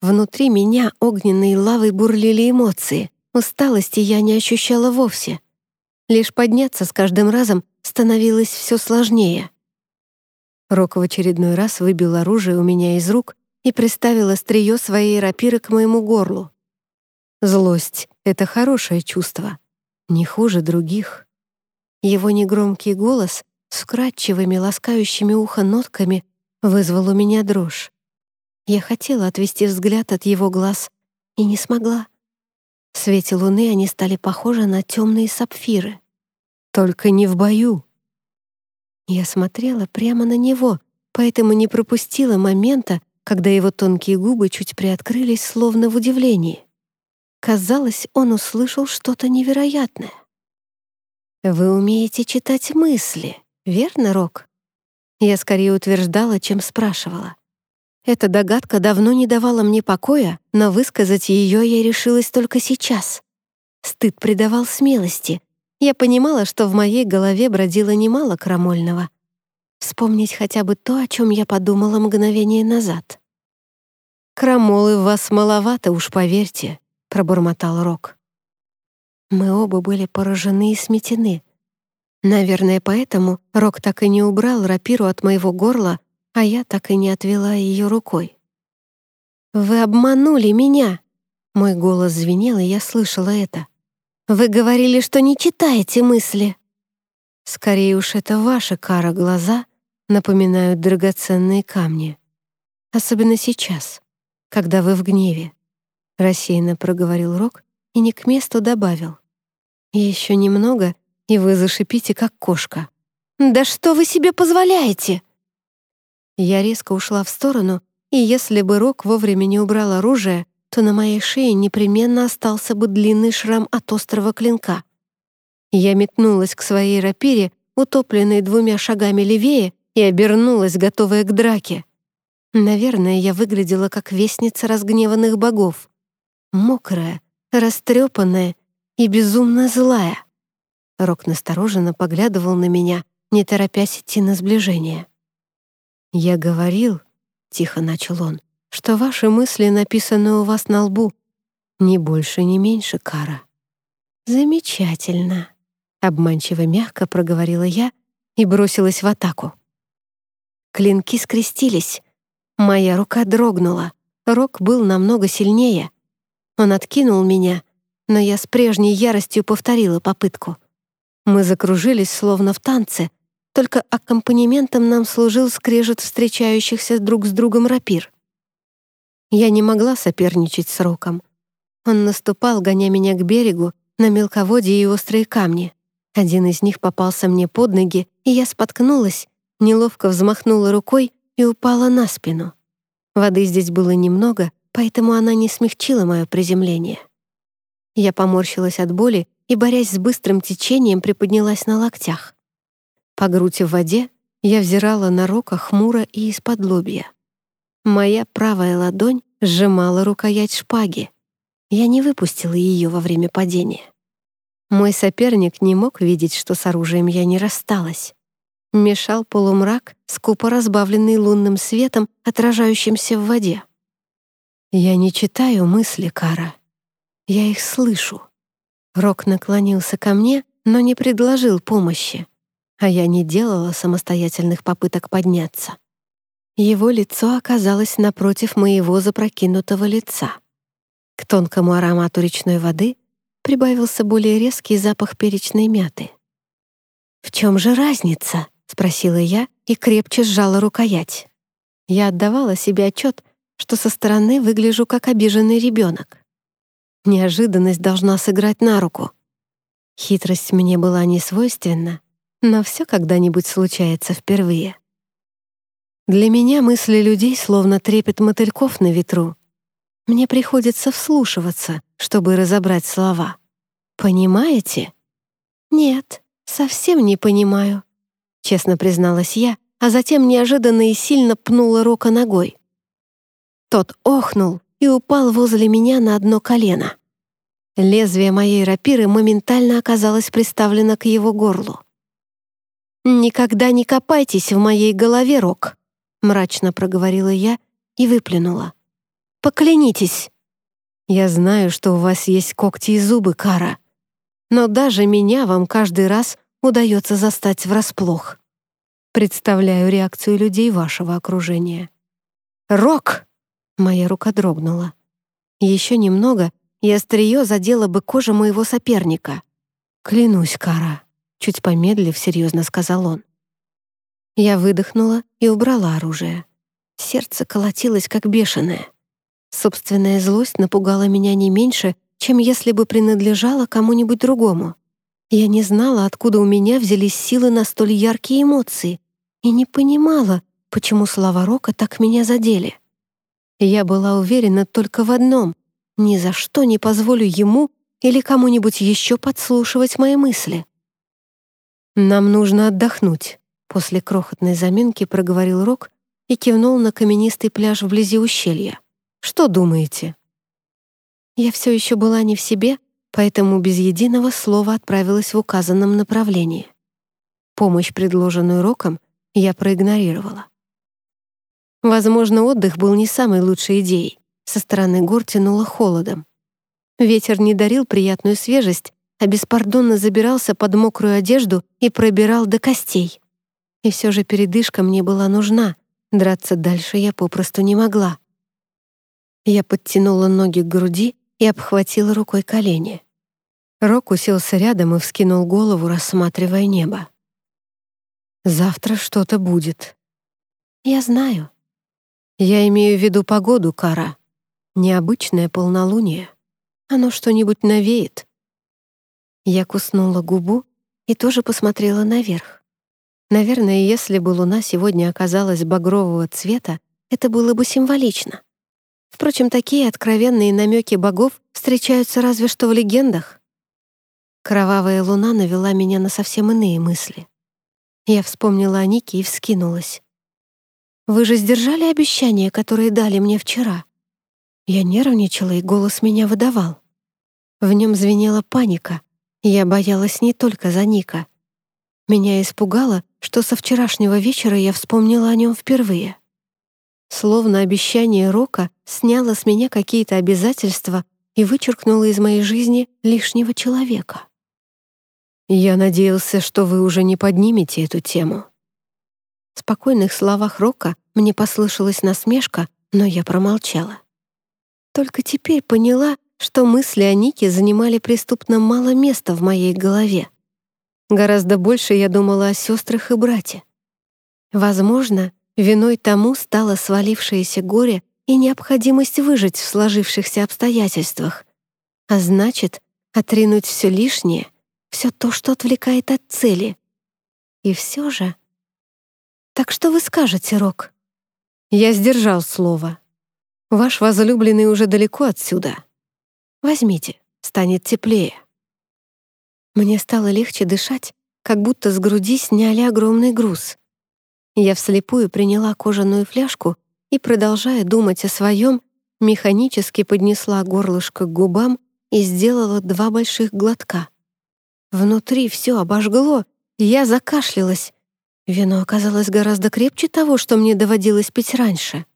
Внутри меня огненной лавой бурлили эмоции. Усталости я не ощущала вовсе. Лишь подняться с каждым разом становилось все сложнее. Рок в очередной раз выбил оружие у меня из рук и приставил острие своей рапиры к моему горлу. Злость — это хорошее чувство, не хуже других. Его негромкий голос с вкрадчивыми, ласкающими ухо нотками вызвал у меня дрожь. Я хотела отвести взгляд от его глаз и не смогла. В свете луны они стали похожи на темные сапфиры. Только не в бою. Я смотрела прямо на него, поэтому не пропустила момента, когда его тонкие губы чуть приоткрылись, словно в удивлении. Казалось, он услышал что-то невероятное. «Вы умеете читать мысли, верно, Рок?» Я скорее утверждала, чем спрашивала. Эта догадка давно не давала мне покоя, но высказать ее я решилась только сейчас. Стыд придавал смелости. Я понимала, что в моей голове бродило немало крамольного. Вспомнить хотя бы то, о чем я подумала мгновение назад. «Крамолы в вас маловато, уж поверьте», пробормотал Рок. Мы оба были поражены и сметены. Наверное, поэтому Рок так и не убрал рапиру от моего горла, а я так и не отвела ее рукой. «Вы обманули меня!» Мой голос звенел, и я слышала это. «Вы говорили, что не читаете мысли!» «Скорее уж это ваши кара глаза напоминают драгоценные камни. Особенно сейчас, когда вы в гневе. — рассеянно проговорил Рок и не к месту добавил. «Еще немного, и вы зашипите, как кошка». «Да что вы себе позволяете?» Я резко ушла в сторону, и если бы Рок вовремя не убрал оружие, то на моей шее непременно остался бы длинный шрам от острого клинка. Я метнулась к своей рапире, утопленной двумя шагами левее, и обернулась, готовая к драке. Наверное, я выглядела как вестница разгневанных богов мокрая, растрепанная и безумно злая. Рок настороженно поглядывал на меня, не торопясь идти на сближение. «Я говорил», — тихо начал он, «что ваши мысли написаны у вас на лбу. Ни больше, ни меньше, Кара». «Замечательно», — обманчиво мягко проговорила я и бросилась в атаку. Клинки скрестились. Моя рука дрогнула. Рок был намного сильнее. Он откинул меня, но я с прежней яростью повторила попытку. Мы закружились, словно в танце, только аккомпанементом нам служил скрежет встречающихся друг с другом рапир. Я не могла соперничать с Роком. Он наступал, гоня меня к берегу, на мелководье и острые камни. Один из них попался мне под ноги, и я споткнулась, неловко взмахнула рукой и упала на спину. Воды здесь было немного, поэтому она не смягчила мое приземление. Я поморщилась от боли и, борясь с быстрым течением, приподнялась на локтях. По грудь в воде я взирала на Рока хмуро и из-под лобья. Моя правая ладонь сжимала рукоять шпаги. Я не выпустила ее во время падения. Мой соперник не мог видеть, что с оружием я не рассталась. Мешал полумрак, скупо разбавленный лунным светом, отражающимся в воде. Я не читаю мысли Кара. Я их слышу. Рок наклонился ко мне, но не предложил помощи, а я не делала самостоятельных попыток подняться. Его лицо оказалось напротив моего запрокинутого лица. К тонкому аромату речной воды прибавился более резкий запах перечной мяты. «В чем же разница?» — спросила я и крепче сжала рукоять. Я отдавала себе отчет, что со стороны выгляжу как обиженный ребенок. Неожиданность должна сыграть на руку. Хитрость мне была не свойственна, но все когда-нибудь случается впервые. Для меня мысли людей словно трепет мотыльков на ветру. Мне приходится вслушиваться, чтобы разобрать слова. Понимаете? Нет, совсем не понимаю, честно призналась я, а затем неожиданно и сильно пнула Рока ногой. Тот охнул и упал возле меня на одно колено. Лезвие моей рапиры моментально оказалось приставлено к его горлу. «Никогда не копайтесь в моей голове, Рок», мрачно проговорила я и выплюнула. «Поклянитесь!» «Я знаю, что у вас есть когти и зубы, Кара, но даже меня вам каждый раз удается застать врасплох. Представляю реакцию людей вашего окружения». «Рок!» — моя рука дрогнула. Еще немного, и острие задело бы кожу моего соперника. «Клянусь, Кара», — чуть помедлив, серьезно сказал он. Я выдохнула и убрала оружие. Сердце колотилось, как бешеное. Собственная злость напугала меня не меньше, чем если бы принадлежала кому-нибудь другому. Я не знала, откуда у меня взялись силы на столь яркие эмоции, и не понимала, почему слова Рока так меня задели. Я была уверена только в одном — ни за что не позволю ему или кому-нибудь еще подслушивать мои мысли. «Нам нужно отдохнуть», После крохотной заминки проговорил Рок и кивнул на каменистый пляж вблизи ущелья. «Что думаете?» Я все еще была не в себе, поэтому без единого слова отправилась в указанном направлении. Помощь, предложенную Роком, я проигнорировала. Возможно, отдых был не самой лучшей идеей. Со стороны гор тянуло холодом. Ветер не дарил приятную свежесть, а беспардонно забирался под мокрую одежду и пробирал до костей. И все же передышка мне была нужна, драться дальше я попросту не могла. Я подтянула ноги к груди и обхватила рукой колени. Рок уселся рядом и вскинул голову, рассматривая небо. «Завтра что-то будет». «Я знаю». «Я имею в виду погоду, Кара. Необычное полнолуние. Оно что-нибудь навеет». Я куснула губу и тоже посмотрела наверх. Наверное, если бы луна сегодня оказалась багрового цвета, это было бы символично. Впрочем, такие откровенные намеки богов встречаются разве что в легендах. Кровавая луна навела меня на совсем иные мысли. Я вспомнила о Нике и вскинулась. «Вы же сдержали обещание, которое дали мне вчера?» Я нервничала, и голос меня выдавал. В нем звенела паника. Я боялась не только за Ника. Меня испугало, что со вчерашнего вечера я вспомнила о нем впервые. Словно обещание Рока сняло с меня какие-то обязательства и вычеркнуло из моей жизни лишнего человека. «Я надеялся, что вы уже не поднимете эту тему». В спокойных словах Рока мне послышалась насмешка, но я промолчала. Только теперь поняла, что мысли о Нике занимали преступно мало места в моей голове. Гораздо больше я думала о сестрах и брате. Возможно, виной тому стало свалившееся горе и необходимость выжить в сложившихся обстоятельствах, а значит, отринуть все лишнее, все то, что отвлекает от цели. И все же... Так что вы скажете, Рок? Я сдержал слово. Ваш возлюбленный уже далеко отсюда. Возьмите, станет теплее. Мне стало легче дышать, как будто с груди сняли огромный груз. Я вслепую приняла кожаную фляжку и, продолжая думать о своем, механически поднесла горлышко к губам и сделала два больших глотка. Внутри все обожгло, я закашлялась. Вино оказалось гораздо крепче того, что мне доводилось пить раньше.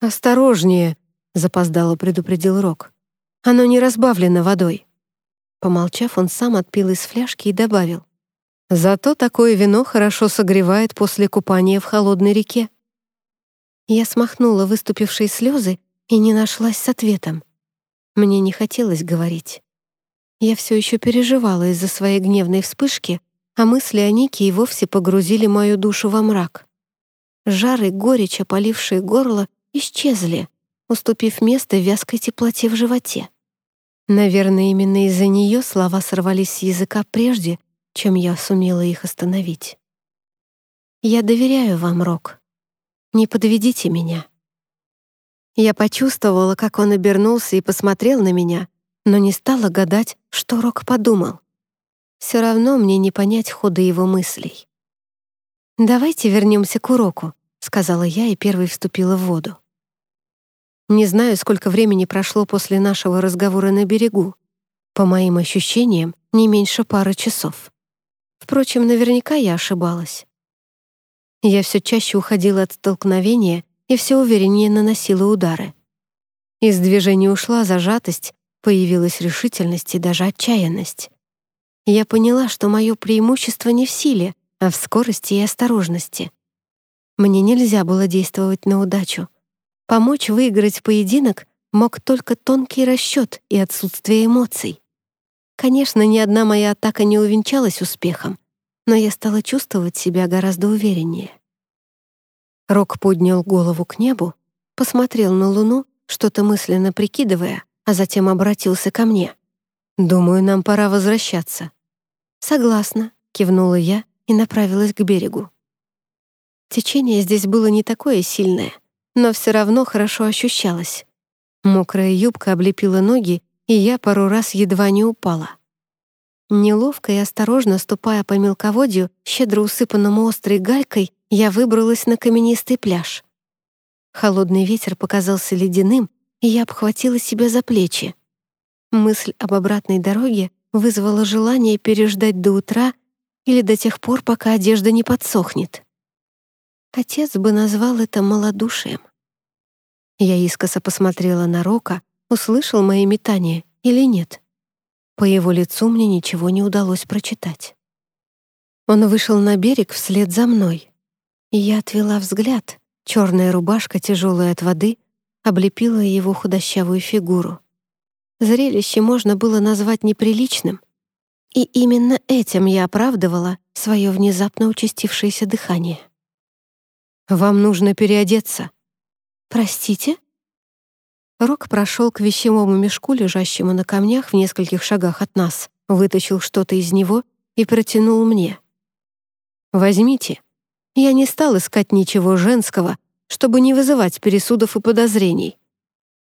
«Осторожнее», — запоздало предупредил Рок. Оно не разбавлено водой». Помолчав, он сам отпил из фляжки и добавил. «Зато такое вино хорошо согревает после купания в холодной реке». Я смахнула выступившие слезы и не нашлась с ответом. Мне не хотелось говорить. Я все еще переживала из-за своей гневной вспышки, а мысли о Нике и вовсе погрузили мою душу во мрак. Жар и горечь, опалившие горло, исчезли, уступив место вязкой теплоте в животе. Наверное, именно из-за нее слова сорвались с языка прежде, чем я сумела их остановить. «Я доверяю вам, Рок. Не подведите меня». Я почувствовала, как он обернулся и посмотрел на меня, но не стала гадать, что Рок подумал. Все равно мне не понять хода его мыслей. «Давайте вернемся к уроку», — сказала я и первой вступила в воду. Не знаю, сколько времени прошло после нашего разговора на берегу. По моим ощущениям, не меньше пары часов. Впрочем, наверняка я ошибалась. Я все чаще уходила от столкновения и все увереннее наносила удары. Из движения ушла зажатость, появилась решительность и даже отчаянность. Я поняла, что мое преимущество не в силе, а в скорости и осторожности. Мне нельзя было действовать на удачу. Помочь выиграть поединок мог только тонкий расчет и отсутствие эмоций. Конечно, ни одна моя атака не увенчалась успехом, но я стала чувствовать себя гораздо увереннее. Рок поднял голову к небу, посмотрел на луну, что-то мысленно прикидывая, а затем обратился ко мне. «Думаю, нам пора возвращаться». «Согласна», — кивнула я и направилась к берегу. Течение здесь было не такое сильное, но все равно хорошо ощущалось. Мокрая юбка облепила ноги, и я пару раз едва не упала. Неловко и осторожно ступая по мелководью, щедро усыпанному острой галькой, я выбралась на каменистый пляж. Холодный ветер показался ледяным, и я обхватила себя за плечи. Мысль об обратной дороге вызвала желание переждать до утра или до тех пор, пока одежда не подсохнет. Отец бы назвал это малодушием. Я искоса посмотрела на Рока, услышал мои метания или нет. По его лицу мне ничего не удалось прочитать. Он вышел на берег вслед за мной. И я отвела взгляд. Черная рубашка, тяжелая от воды, облепила его худощавую фигуру. Зрелище можно было назвать неприличным. И именно этим я оправдывала свое внезапно участившееся дыхание. «Вам нужно переодеться». «Простите?» Рок прошел к вещевому мешку, лежащему на камнях в нескольких шагах от нас, вытащил что-то из него и протянул мне. «Возьмите. Я не стал искать ничего женского, чтобы не вызывать пересудов и подозрений.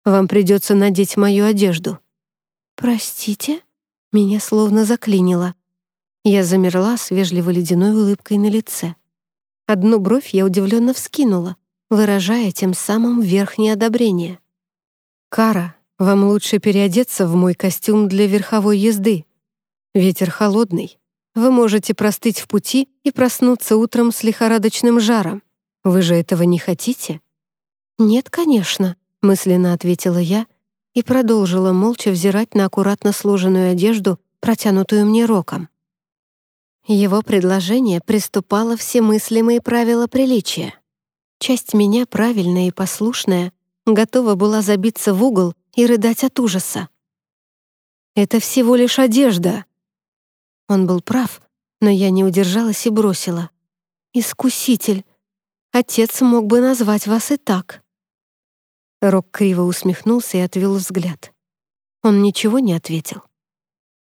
Вам придется надеть мою одежду». «Простите?» Меня словно заклинило. Я замерла с вежливо ледяной улыбкой на лице. Одну бровь я удивленно вскинула, выражая тем самым верхнее одобрение. «Кара, вам лучше переодеться в мой костюм для верховой езды. Ветер холодный. Вы можете простыть в пути и проснуться утром с лихорадочным жаром. Вы же этого не хотите?» «Нет, конечно», — мысленно ответила я и продолжила молча взирать на аккуратно сложенную одежду, протянутую мне роком. Его предложение приступало все мыслимые правила приличия. Часть меня, правильная и послушная, готова была забиться в угол и рыдать от ужаса. «Это всего лишь одежда». Он был прав, но я не удержалась и бросила. «Искуситель. Отец мог бы назвать вас и так». Рок криво усмехнулся и отвел взгляд. Он ничего не ответил.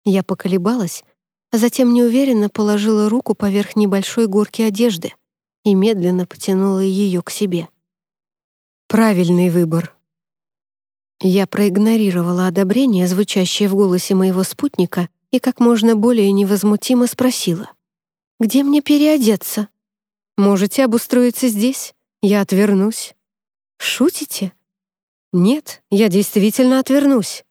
Я поколебалась, а затем неуверенно положила руку поверх небольшой горки одежды и медленно потянула ее к себе. Правильный выбор. Я проигнорировала одобрение, звучащее в голосе моего спутника, и как можно более невозмутимо спросила. «Где мне переодеться?» «Можете обустроиться здесь. Я отвернусь». «Шутите?» «Нет, я действительно отвернусь».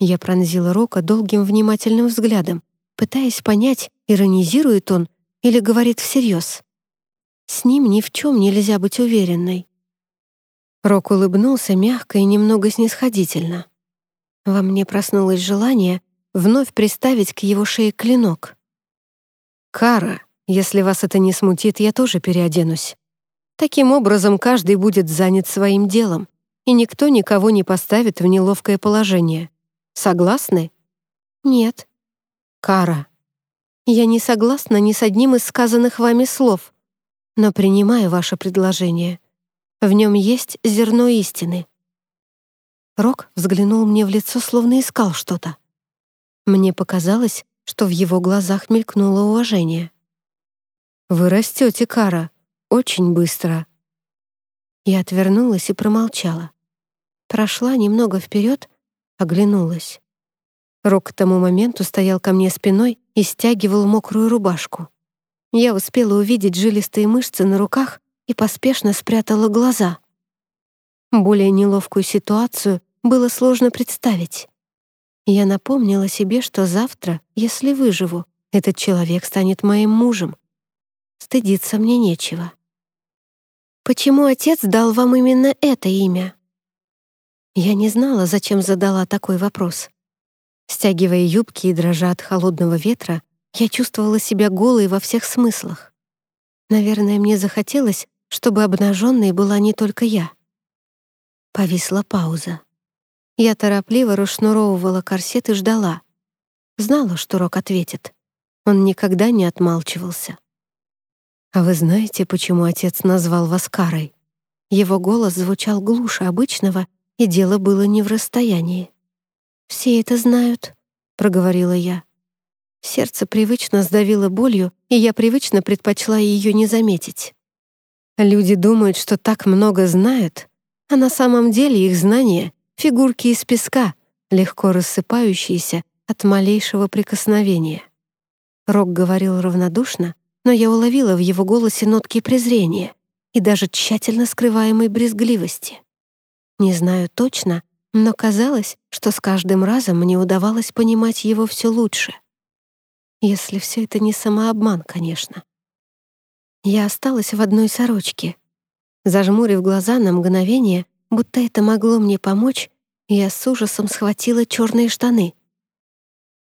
Я пронзила Рока долгим внимательным взглядом, пытаясь понять, иронизирует он или говорит всерьез. С ним ни в чем нельзя быть уверенной. Рок улыбнулся мягко и немного снисходительно. Во мне проснулось желание вновь приставить к его шее клинок. «Кара, если вас это не смутит, я тоже переоденусь. Таким образом, каждый будет занят своим делом, и никто никого не поставит в неловкое положение. Согласны?» «Нет». «Кара». «Я не согласна ни с одним из сказанных вами слов, но принимаю ваше предложение. В нем есть зерно истины». Рок взглянул мне в лицо, словно искал что-то. Мне показалось, что в его глазах мелькнуло уважение. «Вы растете, Кара, очень быстро». Я отвернулась и промолчала. Прошла немного вперед, оглянулась. Рок к тому моменту стоял ко мне спиной и стягивал мокрую рубашку. Я успела увидеть жилистые мышцы на руках и поспешно спрятала глаза. Более неловкую ситуацию было сложно представить. Я напомнила себе, что завтра, если выживу, этот человек станет моим мужем. Стыдиться мне нечего. «Почему отец дал вам именно это имя?» Я не знала, зачем задала такой вопрос. Стягивая юбки и дрожа от холодного ветра, я чувствовала себя голой во всех смыслах. Наверное, мне захотелось, чтобы обнаженной была не только я. Повисла пауза. Я торопливо расшнуровывала корсет и ждала. Знала, что Рок ответит. Он никогда не отмалчивался. «А вы знаете, почему отец назвал вас Карой?» Его голос звучал глуше обычного, и дело было не в расстоянии. «Все это знают», — проговорила я. Сердце привычно сдавило болью, и я привычно предпочла ее не заметить. Люди думают, что так много знают, а на самом деле их знания — фигурки из песка, легко рассыпающиеся от малейшего прикосновения. Рок говорил равнодушно, но я уловила в его голосе нотки презрения и даже тщательно скрываемой брезгливости. Не знаю точно, но казалось, что с каждым разом мне удавалось понимать его все лучше. Если все это не самообман, конечно. Я осталась в одной сорочке. Зажмурив глаза на мгновение, будто это могло мне помочь, я с ужасом схватила черные штаны.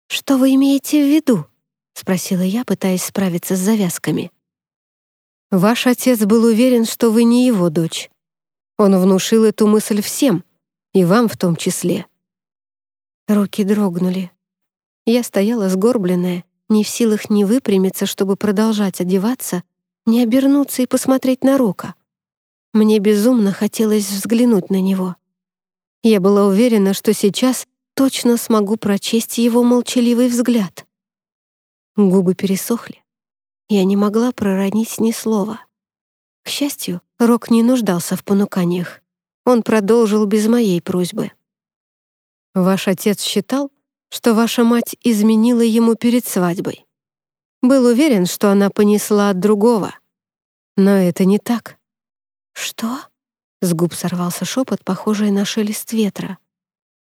«Что вы имеете в виду?» — спросила я, пытаясь справиться с завязками. «Ваш отец был уверен, что вы не его дочь. Он внушил эту мысль всем, и вам в том числе». Руки дрогнули. Я стояла сгорбленная, не в силах ни выпрямиться, чтобы продолжать одеваться, не обернуться и посмотреть на Рока. Мне безумно хотелось взглянуть на него. Я была уверена, что сейчас точно смогу прочесть его молчаливый взгляд. Губы пересохли. Я не могла проронить ни слова. К счастью, Рок не нуждался в понуканиях. Он продолжил без моей просьбы. «Ваш отец считал, что ваша мать изменила ему перед свадьбой. Был уверен, что она понесла от другого. Но это не так. «Что?» — с губ сорвался шепот, похожий на шелест ветра.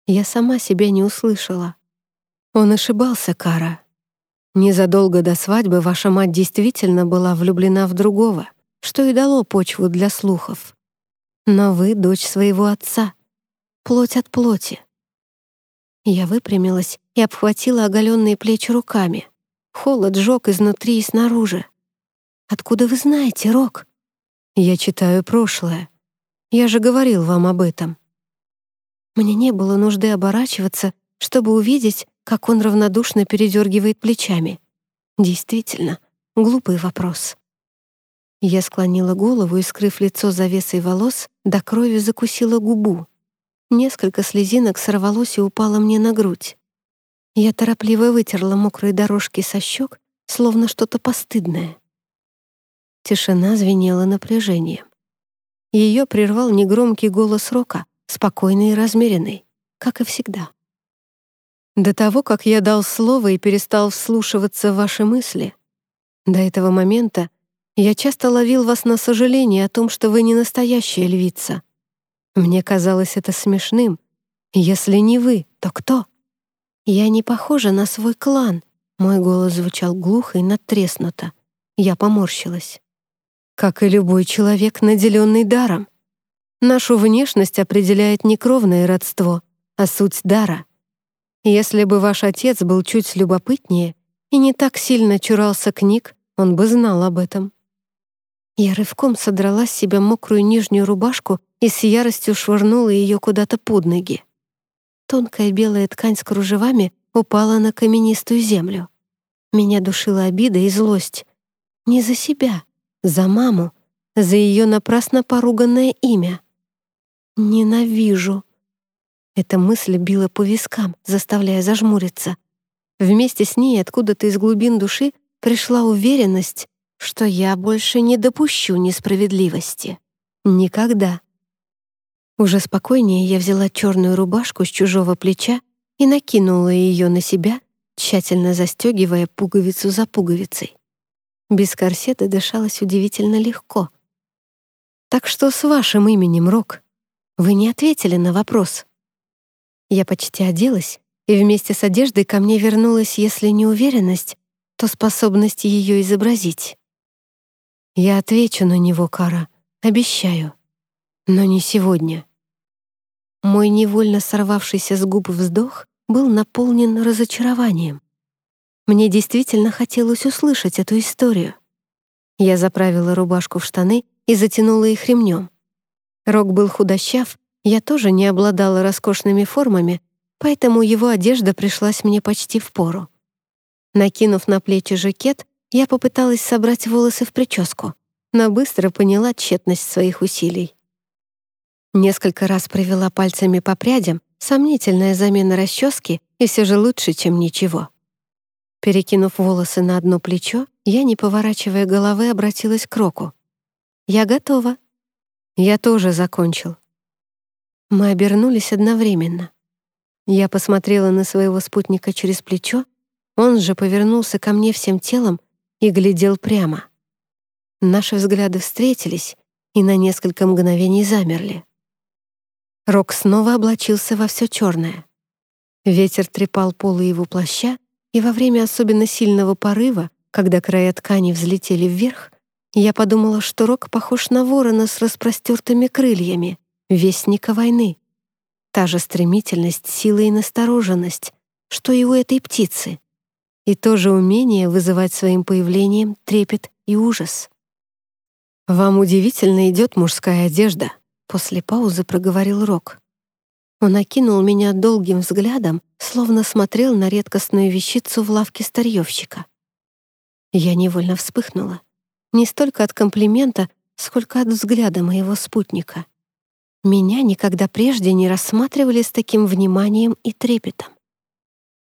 Я сама себя не услышала. Он ошибался, Кара. Незадолго до свадьбы ваша мать действительно была влюблена в другого, что и дало почву для слухов. Но вы — дочь своего отца, плоть от плоти. Я выпрямилась и обхватила оголенные плечи руками. Холод жёг изнутри и снаружи. «Откуда вы знаете, Рок?» «Я читаю прошлое. Я же говорил вам об этом». Мне не было нужды оборачиваться, чтобы увидеть, как он равнодушно передергивает плечами. Действительно, глупый вопрос. Я склонила голову и, скрыв лицо завесой волос, до крови закусила губу. Несколько слезинок сорвалось и упало мне на грудь. Я торопливо вытерла мокрые дорожки со щек, словно что-то постыдное. Тишина звенела напряжением. Ее прервал негромкий голос Рока, спокойный и размеренный, как и всегда. До того, как я дал слово и перестал вслушиваться в ваши мысли, до этого момента я часто ловил вас на сожаление о том, что вы не настоящая львица. Мне казалось это смешным. Если не вы, то кто? Я не похожа на свой клан. Мой голос звучал глухо и надтреснуто. Я поморщилась. Как и любой человек, наделенный даром. Нашу внешность определяет не кровное родство, а суть дара. Если бы ваш отец был чуть любопытнее и не так сильно чурался книг, он бы знал об этом. Я рывком содрала с себя мокрую нижнюю рубашку и с яростью швырнула ее куда-то под ноги. Тонкая белая ткань с кружевами упала на каменистую землю. Меня душила обида и злость. Не за себя, за маму, за ее напрасно поруганное имя. Ненавижу. Эта мысль била по вискам, заставляя зажмуриться. Вместе с ней откуда-то из глубин души пришла уверенность, что я больше не допущу несправедливости. Никогда. Уже спокойнее я взяла черную рубашку с чужого плеча и накинула ее на себя, тщательно застегивая пуговицу за пуговицей. Без корсета дышалось удивительно легко. «Так что с вашим именем, Рок? Вы не ответили на вопрос». Я почти оделась, и вместе с одеждой ко мне вернулась, если не уверенность, то способность ее изобразить. Я отвечу на него, Кара, обещаю. Но не сегодня. Мой невольно сорвавшийся с губ вздох был наполнен разочарованием. Мне действительно хотелось услышать эту историю. Я заправила рубашку в штаны и затянула их ремнем. Рок был худощав, я тоже не обладала роскошными формами, поэтому его одежда пришлась мне почти в пору. Накинув на плечи жакет, я попыталась собрать волосы в прическу, но быстро поняла тщетность своих усилий. Несколько раз провела пальцами по прядям, сомнительная замена расчески и все же лучше, чем ничего. Перекинув волосы на одно плечо, я, не поворачивая головы, обратилась к Року. «Я готова». «Я тоже закончил». Мы обернулись одновременно. Я посмотрела на своего спутника через плечо, он же повернулся ко мне всем телом и глядел прямо. Наши взгляды встретились и на несколько мгновений замерли. Рок снова облачился во все черное. Ветер трепал полы его плаща, и во время особенно сильного порыва, когда края ткани взлетели вверх, я подумала, что Рок похож на ворона с распростертыми крыльями, вестника войны. Та же стремительность, сила и настороженность, что и у этой птицы и тоже умение вызывать своим появлением трепет и ужас. «Вам удивительно идет мужская одежда», — после паузы проговорил Рок. Он окинул меня долгим взглядом, словно смотрел на редкостную вещицу в лавке старьевщика. Я невольно вспыхнула. Не столько от комплимента, сколько от взгляда моего спутника. Меня никогда прежде не рассматривали с таким вниманием и трепетом.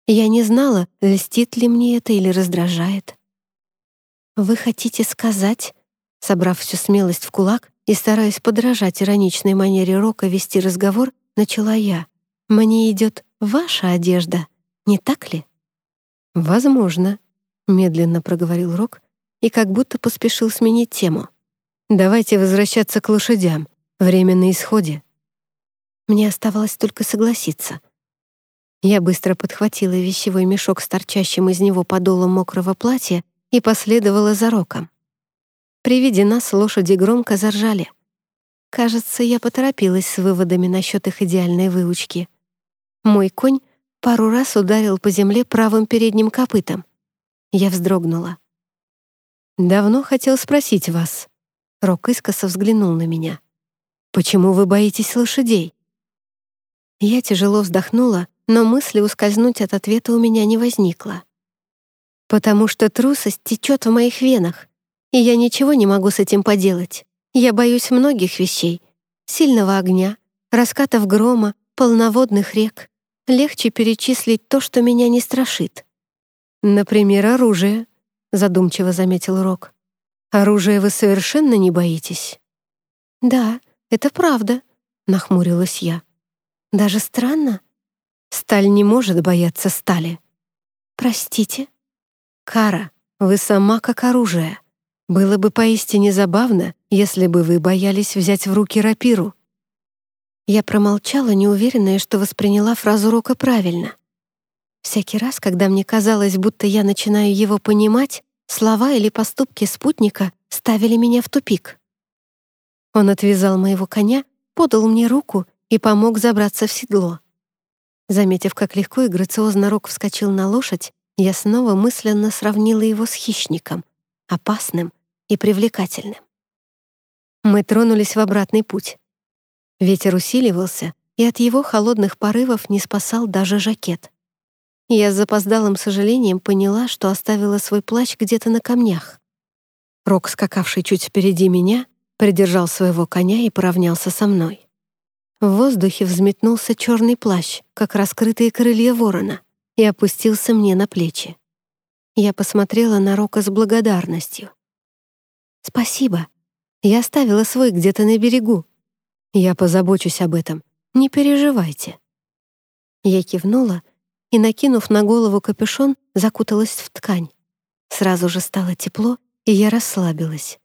Я не знала, льстит ли мне это или раздражает. «Вы хотите сказать...» Собрав всю смелость в кулак и стараясь подражать ироничной манере Рока вести разговор, начала я. «Мне идет ваша одежда, не так ли?» «Возможно», — медленно проговорил Рок и как будто поспешил сменить тему. «Давайте возвращаться к лошадям. Время на исходе». Мне оставалось только согласиться — я быстро подхватила вещевой мешок с торчащим из него подолом мокрого платья и последовала за роком. При виде нас лошади громко заржали. Кажется, я поторопилась с выводами насчет их идеальной выучки. Мой конь пару раз ударил по земле правым передним копытом. Я вздрогнула. «Давно хотел спросить вас». Рок искоса взглянул на меня. Почему вы боитесь лошадей?» Я тяжело вздохнула, но мысли ускользнуть от ответа у меня не возникло. «Потому что трусость течет в моих венах, и я ничего не могу с этим поделать. Я боюсь многих вещей. Сильного огня, раскатов грома, полноводных рек. Легче перечислить то, что меня не страшит. «Например, оружие», — задумчиво заметил Рок. «Оружие вы совершенно не боитесь?» «Да, это правда», — нахмурилась я. «Даже странно. Сталь не может бояться стали». «Простите?» «Кара, вы сама как оружие. Было бы поистине забавно, если бы вы боялись взять в руки рапиру». Я промолчала, неуверенная, что восприняла фразу Рока правильно. Всякий раз, когда мне казалось, будто я начинаю его понимать, слова или поступки спутника ставили меня в тупик. Он отвязал моего коня, подал мне руку и помог забраться в седло. Заметив, как легко и грациозно Рок вскочил на лошадь, я снова мысленно сравнила его с хищником, опасным и привлекательным. Мы тронулись в обратный путь. Ветер усиливался, и от его холодных порывов не спасал даже жакет. Я с запоздалым сожалением поняла, что оставила свой плащ где-то на камнях. Рок, скакавший чуть впереди меня, придержал своего коня и поравнялся со мной. В воздухе взметнулся черный плащ, как раскрытые крылья ворона, и опустился мне на плечи. Я посмотрела на Рока с благодарностью. «Спасибо. Я оставила свой где-то на берегу. Я позабочусь об этом. Не переживайте». Я кивнула и, накинув на голову капюшон, закуталась в ткань. Сразу же стало тепло, и я расслабилась.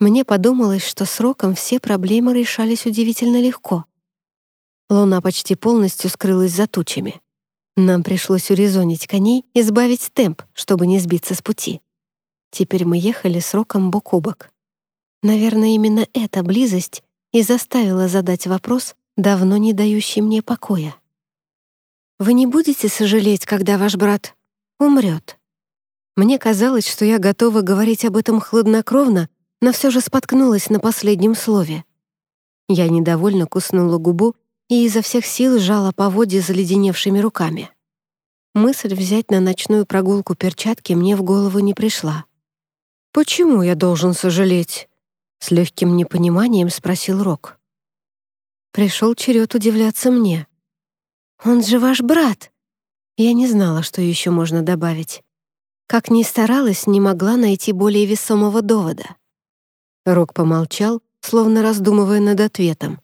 Мне подумалось, что сроком все проблемы решались удивительно легко. Луна почти полностью скрылась за тучами. Нам пришлось урезонить коней и сбавить темп, чтобы не сбиться с пути. Теперь мы ехали сроком бок о бок. Наверное, именно эта близость и заставила задать вопрос, давно не дающий мне покоя. Вы не будете сожалеть, когда ваш брат умрет? Мне казалось, что я готова говорить об этом хладнокровно, но все же споткнулась на последнем слове. Я недовольно куснула губу и изо всех сил сжала поводья заледеневшими руками. Мысль взять на ночную прогулку перчатки мне в голову не пришла. «Почему я должен сожалеть?» — с легким непониманием спросил Рок. Пришел черед удивляться мне. «Он же ваш брат!» Я не знала, что еще можно добавить. Как ни старалась, не могла найти более весомого довода. Рок помолчал, словно раздумывая над ответом.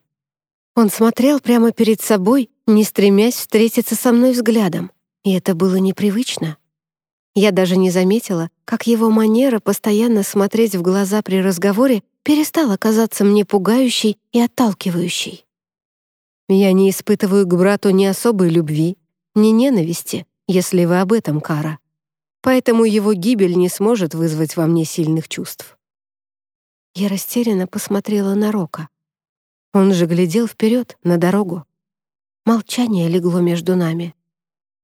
Он смотрел прямо перед собой, не стремясь встретиться со мной взглядом, и это было непривычно. Я даже не заметила, как его манера постоянно смотреть в глаза при разговоре перестала казаться мне пугающей и отталкивающей. Я не испытываю к брату ни особой любви, ни ненависти, если вы об этом, Кара. Поэтому его гибель не сможет вызвать во мне сильных чувств. Я растерянно посмотрела на Рока. Он же глядел вперед, на дорогу. Молчание легло между нами.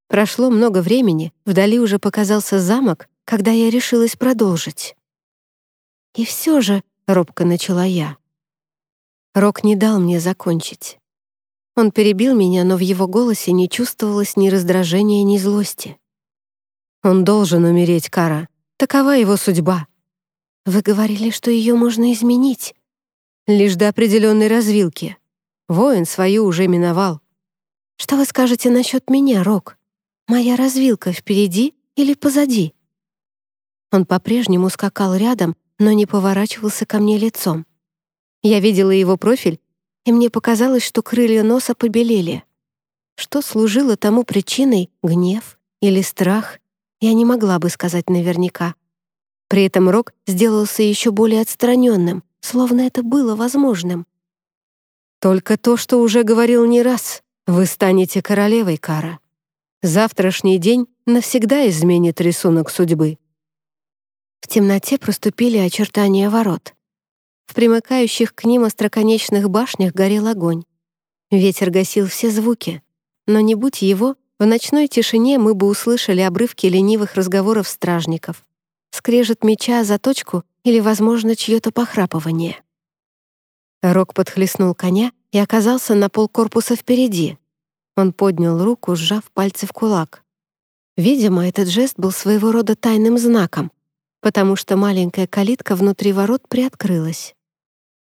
Прошло много времени, вдали уже показался замок, когда я решилась продолжить. «И все же», — робко начала я. Рок не дал мне закончить. Он перебил меня, но в его голосе не чувствовалось ни раздражения, ни злости. «Он должен умереть, Кара. Такова его судьба». «Вы говорили, что ее можно изменить». «Лишь до определенной развилки. Воин свою уже миновал». «Что вы скажете насчет меня, Рок? Моя развилка впереди или позади?» Он по-прежнему скакал рядом, но не поворачивался ко мне лицом. Я видела его профиль и мне показалось, что крылья носа побелели. Что служило тому причиной, гнев или страх, я не могла бы сказать наверняка. При этом Рок сделался еще более отстраненным, словно это было возможным. «Только то, что уже говорил не раз. Вы станете королевой, Кара. Завтрашний день навсегда изменит рисунок судьбы». В темноте проступили очертания ворот. В примыкающих к ним остроконечных башнях горел огонь. Ветер гасил все звуки, но не будь его, в ночной тишине мы бы услышали обрывки ленивых разговоров стражников, скрежет меча за точку или, возможно, чье-то похрапывание. Рок подхлестнул коня и оказался на полкорпуса впереди. Он поднял руку, сжав пальцы в кулак. Видимо, этот жест был своего рода тайным знаком, потому что маленькая калитка внутри ворот приоткрылась.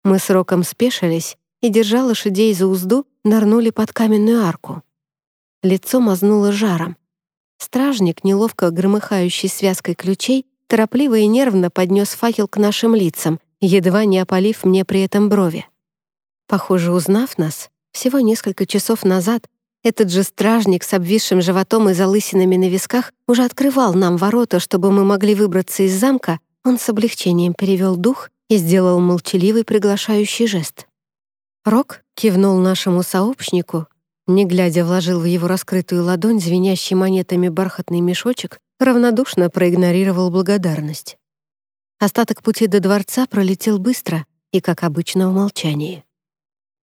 Мы с Роком спешились и, держа лошадей за узду, нырнули под каменную арку. Лицо мазнуло жаром. Стражник, неловко громыхающий связкой ключей, торопливо и нервно поднес факел к нашим лицам, едва не опалив мне при этом брови. Похоже, узнав нас, всего несколько часов назад этот же стражник с обвисшим животом и залысинами на висках уже открывал нам ворота, чтобы мы могли выбраться из замка, он с облегчением перевел дух и сделал молчаливый приглашающий жест. Рок кивнул нашему сообщнику, не глядя вложил в его раскрытую ладонь звенящий монетами бархатный мешочек, равнодушно проигнорировал благодарность. Остаток пути до дворца пролетел быстро и, как обычно, в молчании.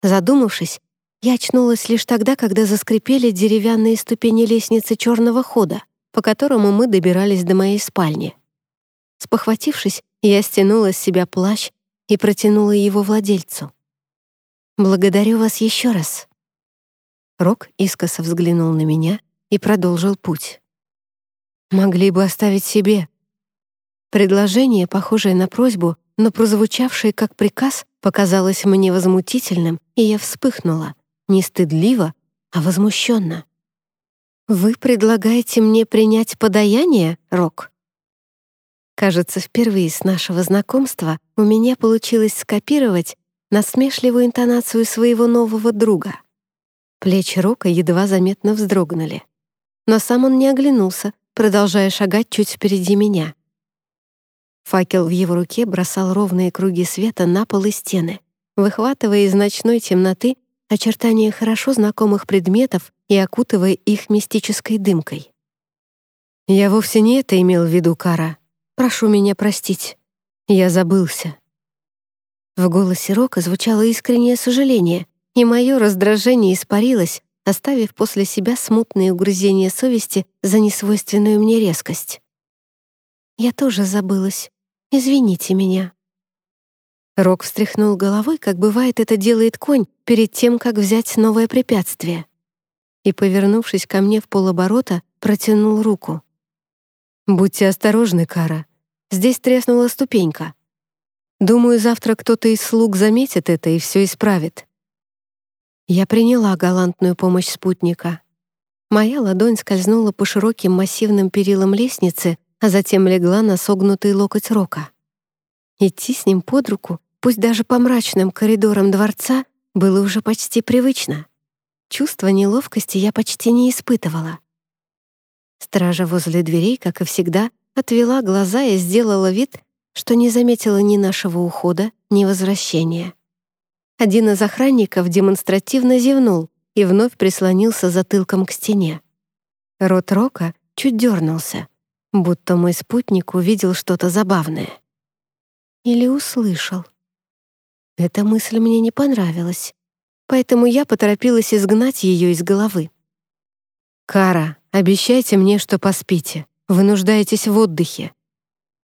Задумавшись, я очнулась лишь тогда, когда заскрипели деревянные ступени лестницы черного хода, по которому мы добирались до моей спальни. Спохватившись, я стянула с себя плащ и протянула его владельцу. «Благодарю вас еще раз». Рок искоса взглянул на меня и продолжил путь. «Могли бы оставить себе». Предложение, похожее на просьбу, но прозвучавшее как приказ, показалось мне возмутительным, и я вспыхнула не стыдливо, а возмущенно. «Вы предлагаете мне принять подаяние, Рок?» Кажется, впервые с нашего знакомства у меня получилось скопировать насмешливую интонацию своего нового друга. Плечи Рока едва заметно вздрогнули. Но сам он не оглянулся, продолжая шагать чуть впереди меня. Факел в его руке бросал ровные круги света на пол и стены, выхватывая из ночной темноты очертания хорошо знакомых предметов и окутывая их мистической дымкой. «Я вовсе не это имел в виду, Кара. Прошу меня простить. Я забылся». В голосе Рока звучало искреннее сожаление, и мое раздражение испарилось, оставив после себя смутные угрызения совести за несвойственную мне резкость. «Я тоже забылась. Извините меня». Рок встряхнул головой, как бывает это делает конь перед тем, как взять новое препятствие. И, повернувшись ко мне в полоборота, протянул руку. «Будьте осторожны, Кара. Здесь треснула ступенька. Думаю, завтра кто-то из слуг заметит это и все исправит». Я приняла галантную помощь спутника. Моя ладонь скользнула по широким массивным перилам лестницы, а затем легла на согнутый локоть Рока. Идти с ним под руку пусть даже по мрачным коридорам дворца, было уже почти привычно. Чувство неловкости я почти не испытывала. Стража возле дверей, как и всегда, отвела глаза и сделала вид, что не заметила ни нашего ухода, ни возвращения. Один из охранников демонстративно зевнул и вновь прислонился затылком к стене. Рот Рока чуть дернулся, будто мой спутник увидел что-то забавное. Или услышал. Эта мысль мне не понравилась, поэтому я поторопилась изгнать ее из головы. «Кара, обещайте мне, что поспите. Вы нуждаетесь в отдыхе».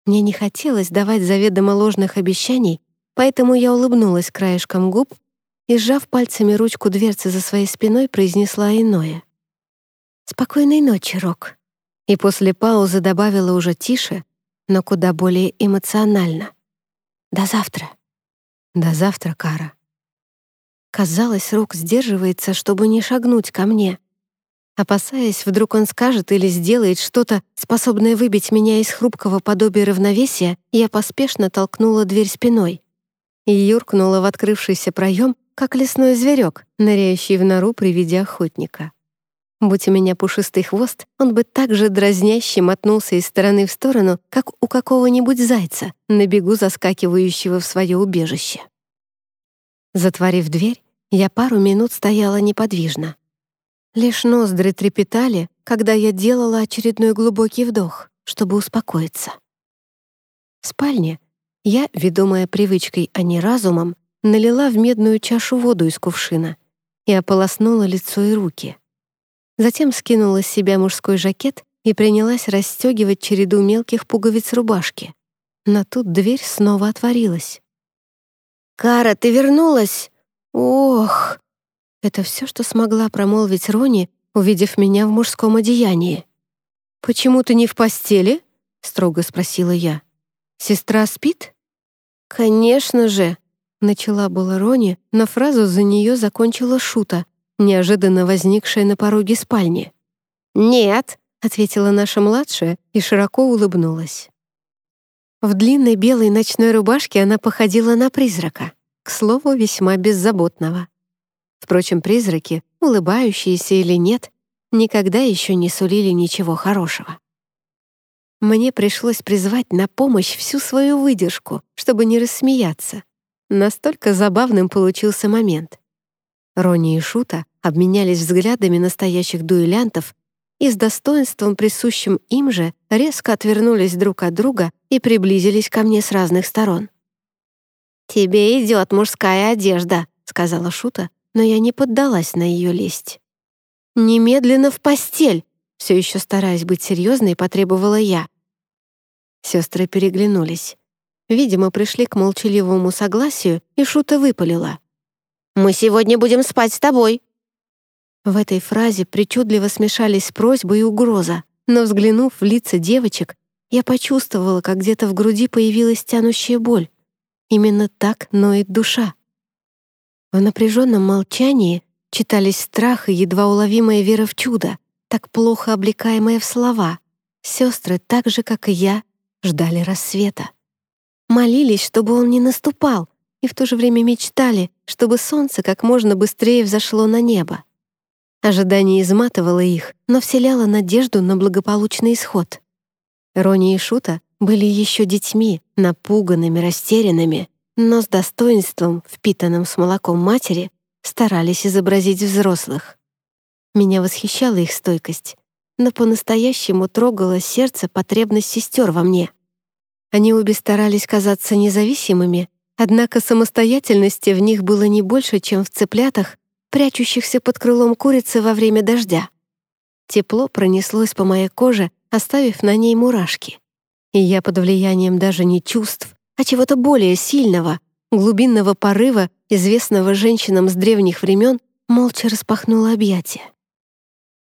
Мне не хотелось давать заведомо ложных обещаний, поэтому я улыбнулась краешком губ и, сжав пальцами ручку дверцы за своей спиной, произнесла иное. «Спокойной ночи, Рок». И после паузы добавила уже тише, но куда более эмоционально. «До завтра». До завтра, Кара. Казалось, Рок сдерживается, чтобы не шагнуть ко мне. Опасаясь, вдруг он скажет или сделает что-то, способное выбить меня из хрупкого подобия равновесия, я поспешно толкнула дверь спиной и юркнула в открывшийся проем, как лесной зверек, ныряющий в нору при виде охотника. Будь у меня пушистый хвост, он бы так же дразняще мотнулся из стороны в сторону, как у какого-нибудь зайца, на бегу заскакивающего в свое убежище. Затворив дверь, я пару минут стояла неподвижно. Лишь ноздри трепетали, когда я делала очередной глубокий вдох, чтобы успокоиться. В спальне я, ведомая привычкой, а не разумом, налила в медную чашу воду из кувшина и ополоснула лицо и руки — Затем скинула с себя мужской жакет и принялась расстегивать череду мелких пуговиц рубашки. Но тут дверь снова отворилась. «Кара, ты вернулась?» «Ох!» Это все, что смогла промолвить Рони, увидев меня в мужском одеянии. «Почему ты не в постели?» — строго спросила я. «Сестра спит?» «Конечно же!» — начала была Рони, но фразу за нее закончила Шута, неожиданно возникшая на пороге спальни. «Нет!» — ответила наша младшая и широко улыбнулась. В длинной белой ночной рубашке она походила на призрака, к слову, весьма беззаботного. Впрочем, призраки, улыбающиеся или нет, никогда еще не сулили ничего хорошего. Мне пришлось призвать на помощь всю свою выдержку, чтобы не рассмеяться. Настолько забавным получился момент. Рони и Шута обменялись взглядами настоящих дуэлянтов и с достоинством, присущим им же, резко отвернулись друг от друга и приблизились ко мне с разных сторон. «Тебе идет мужская одежда», — сказала Шута, но я не поддалась на ее лесть. «Немедленно в постель!» Все еще стараясь быть серьезной, потребовала я. Сестры переглянулись. Видимо, пришли к молчаливому согласию, и Шута выпалила. «Мы сегодня будем спать с тобой!» В этой фразе причудливо смешались просьба и угроза, но, взглянув в лица девочек, я почувствовала, как где-то в груди появилась тянущая боль. Именно так ноет душа. В напряженном молчании читались страх и едва уловимая вера в чудо, так плохо облекаемая в слова. Сестры, так же, как и я, ждали рассвета. Молились, чтобы он не наступал, и в то же время мечтали, чтобы солнце как можно быстрее взошло на небо. Ожидание изматывало их, но вселяло надежду на благополучный исход. Рони и Шута были еще детьми, напуганными, растерянными, но с достоинством, впитанным с молоком матери, старались изобразить взрослых. Меня восхищала их стойкость, но по-настоящему трогало сердце потребность сестер во мне. Они обе старались казаться независимыми, однако самостоятельности в них было не больше, чем в цыплятах, прячущихся под крылом курицы во время дождя. Тепло пронеслось по моей коже, оставив на ней мурашки. И я под влиянием даже не чувств, а чего-то более сильного, глубинного порыва, известного женщинам с древних времен, молча распахнула объятия.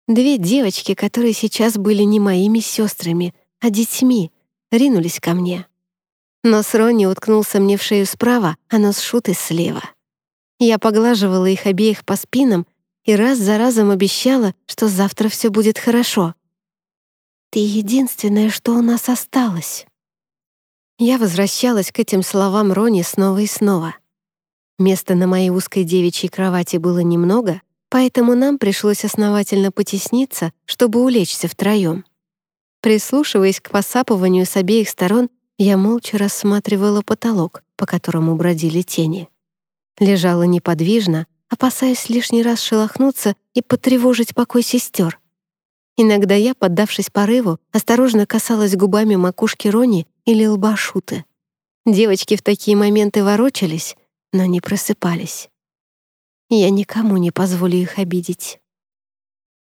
Две девочки, которые сейчас были не моими сестрами, а детьми, ринулись ко мне. Нос Ронни уткнулся мне в шею справа, а нос Шуты слева. Я поглаживала их обеих по спинам и раз за разом обещала, что завтра все будет хорошо. «Ты единственное, что у нас осталось», я возвращалась к этим словам Рони снова и снова. Места на моей узкой девичьей кровати было немного, поэтому нам пришлось основательно потесниться, чтобы улечься втроем. Прислушиваясь к посапыванию с обеих сторон, я молча рассматривала потолок, по которому бродили тени. Лежала неподвижно, опасаясь лишний раз шелохнуться и потревожить покой сестер. Иногда я, поддавшись порыву, осторожно касалась губами макушки Рони или лба Шуты. Девочки в такие моменты ворочались, но не просыпались. Я никому не позволю их обидеть.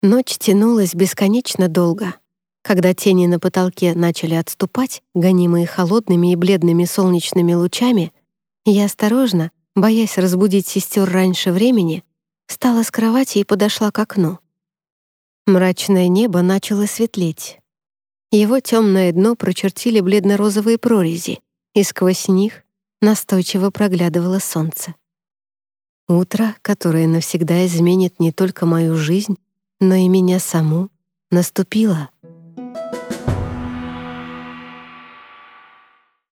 Ночь тянулась бесконечно долго. Когда тени на потолке начали отступать, гонимые холодными и бледными солнечными лучами, я осторожно, боясь разбудить сестер раньше времени, встала с кровати и подошла к окну. Мрачное небо начало светлеть. Его темное дно прочертили бледно-розовые прорези, и сквозь них настойчиво проглядывало солнце. Утро, которое навсегда изменит не только мою жизнь, но и меня саму, наступило.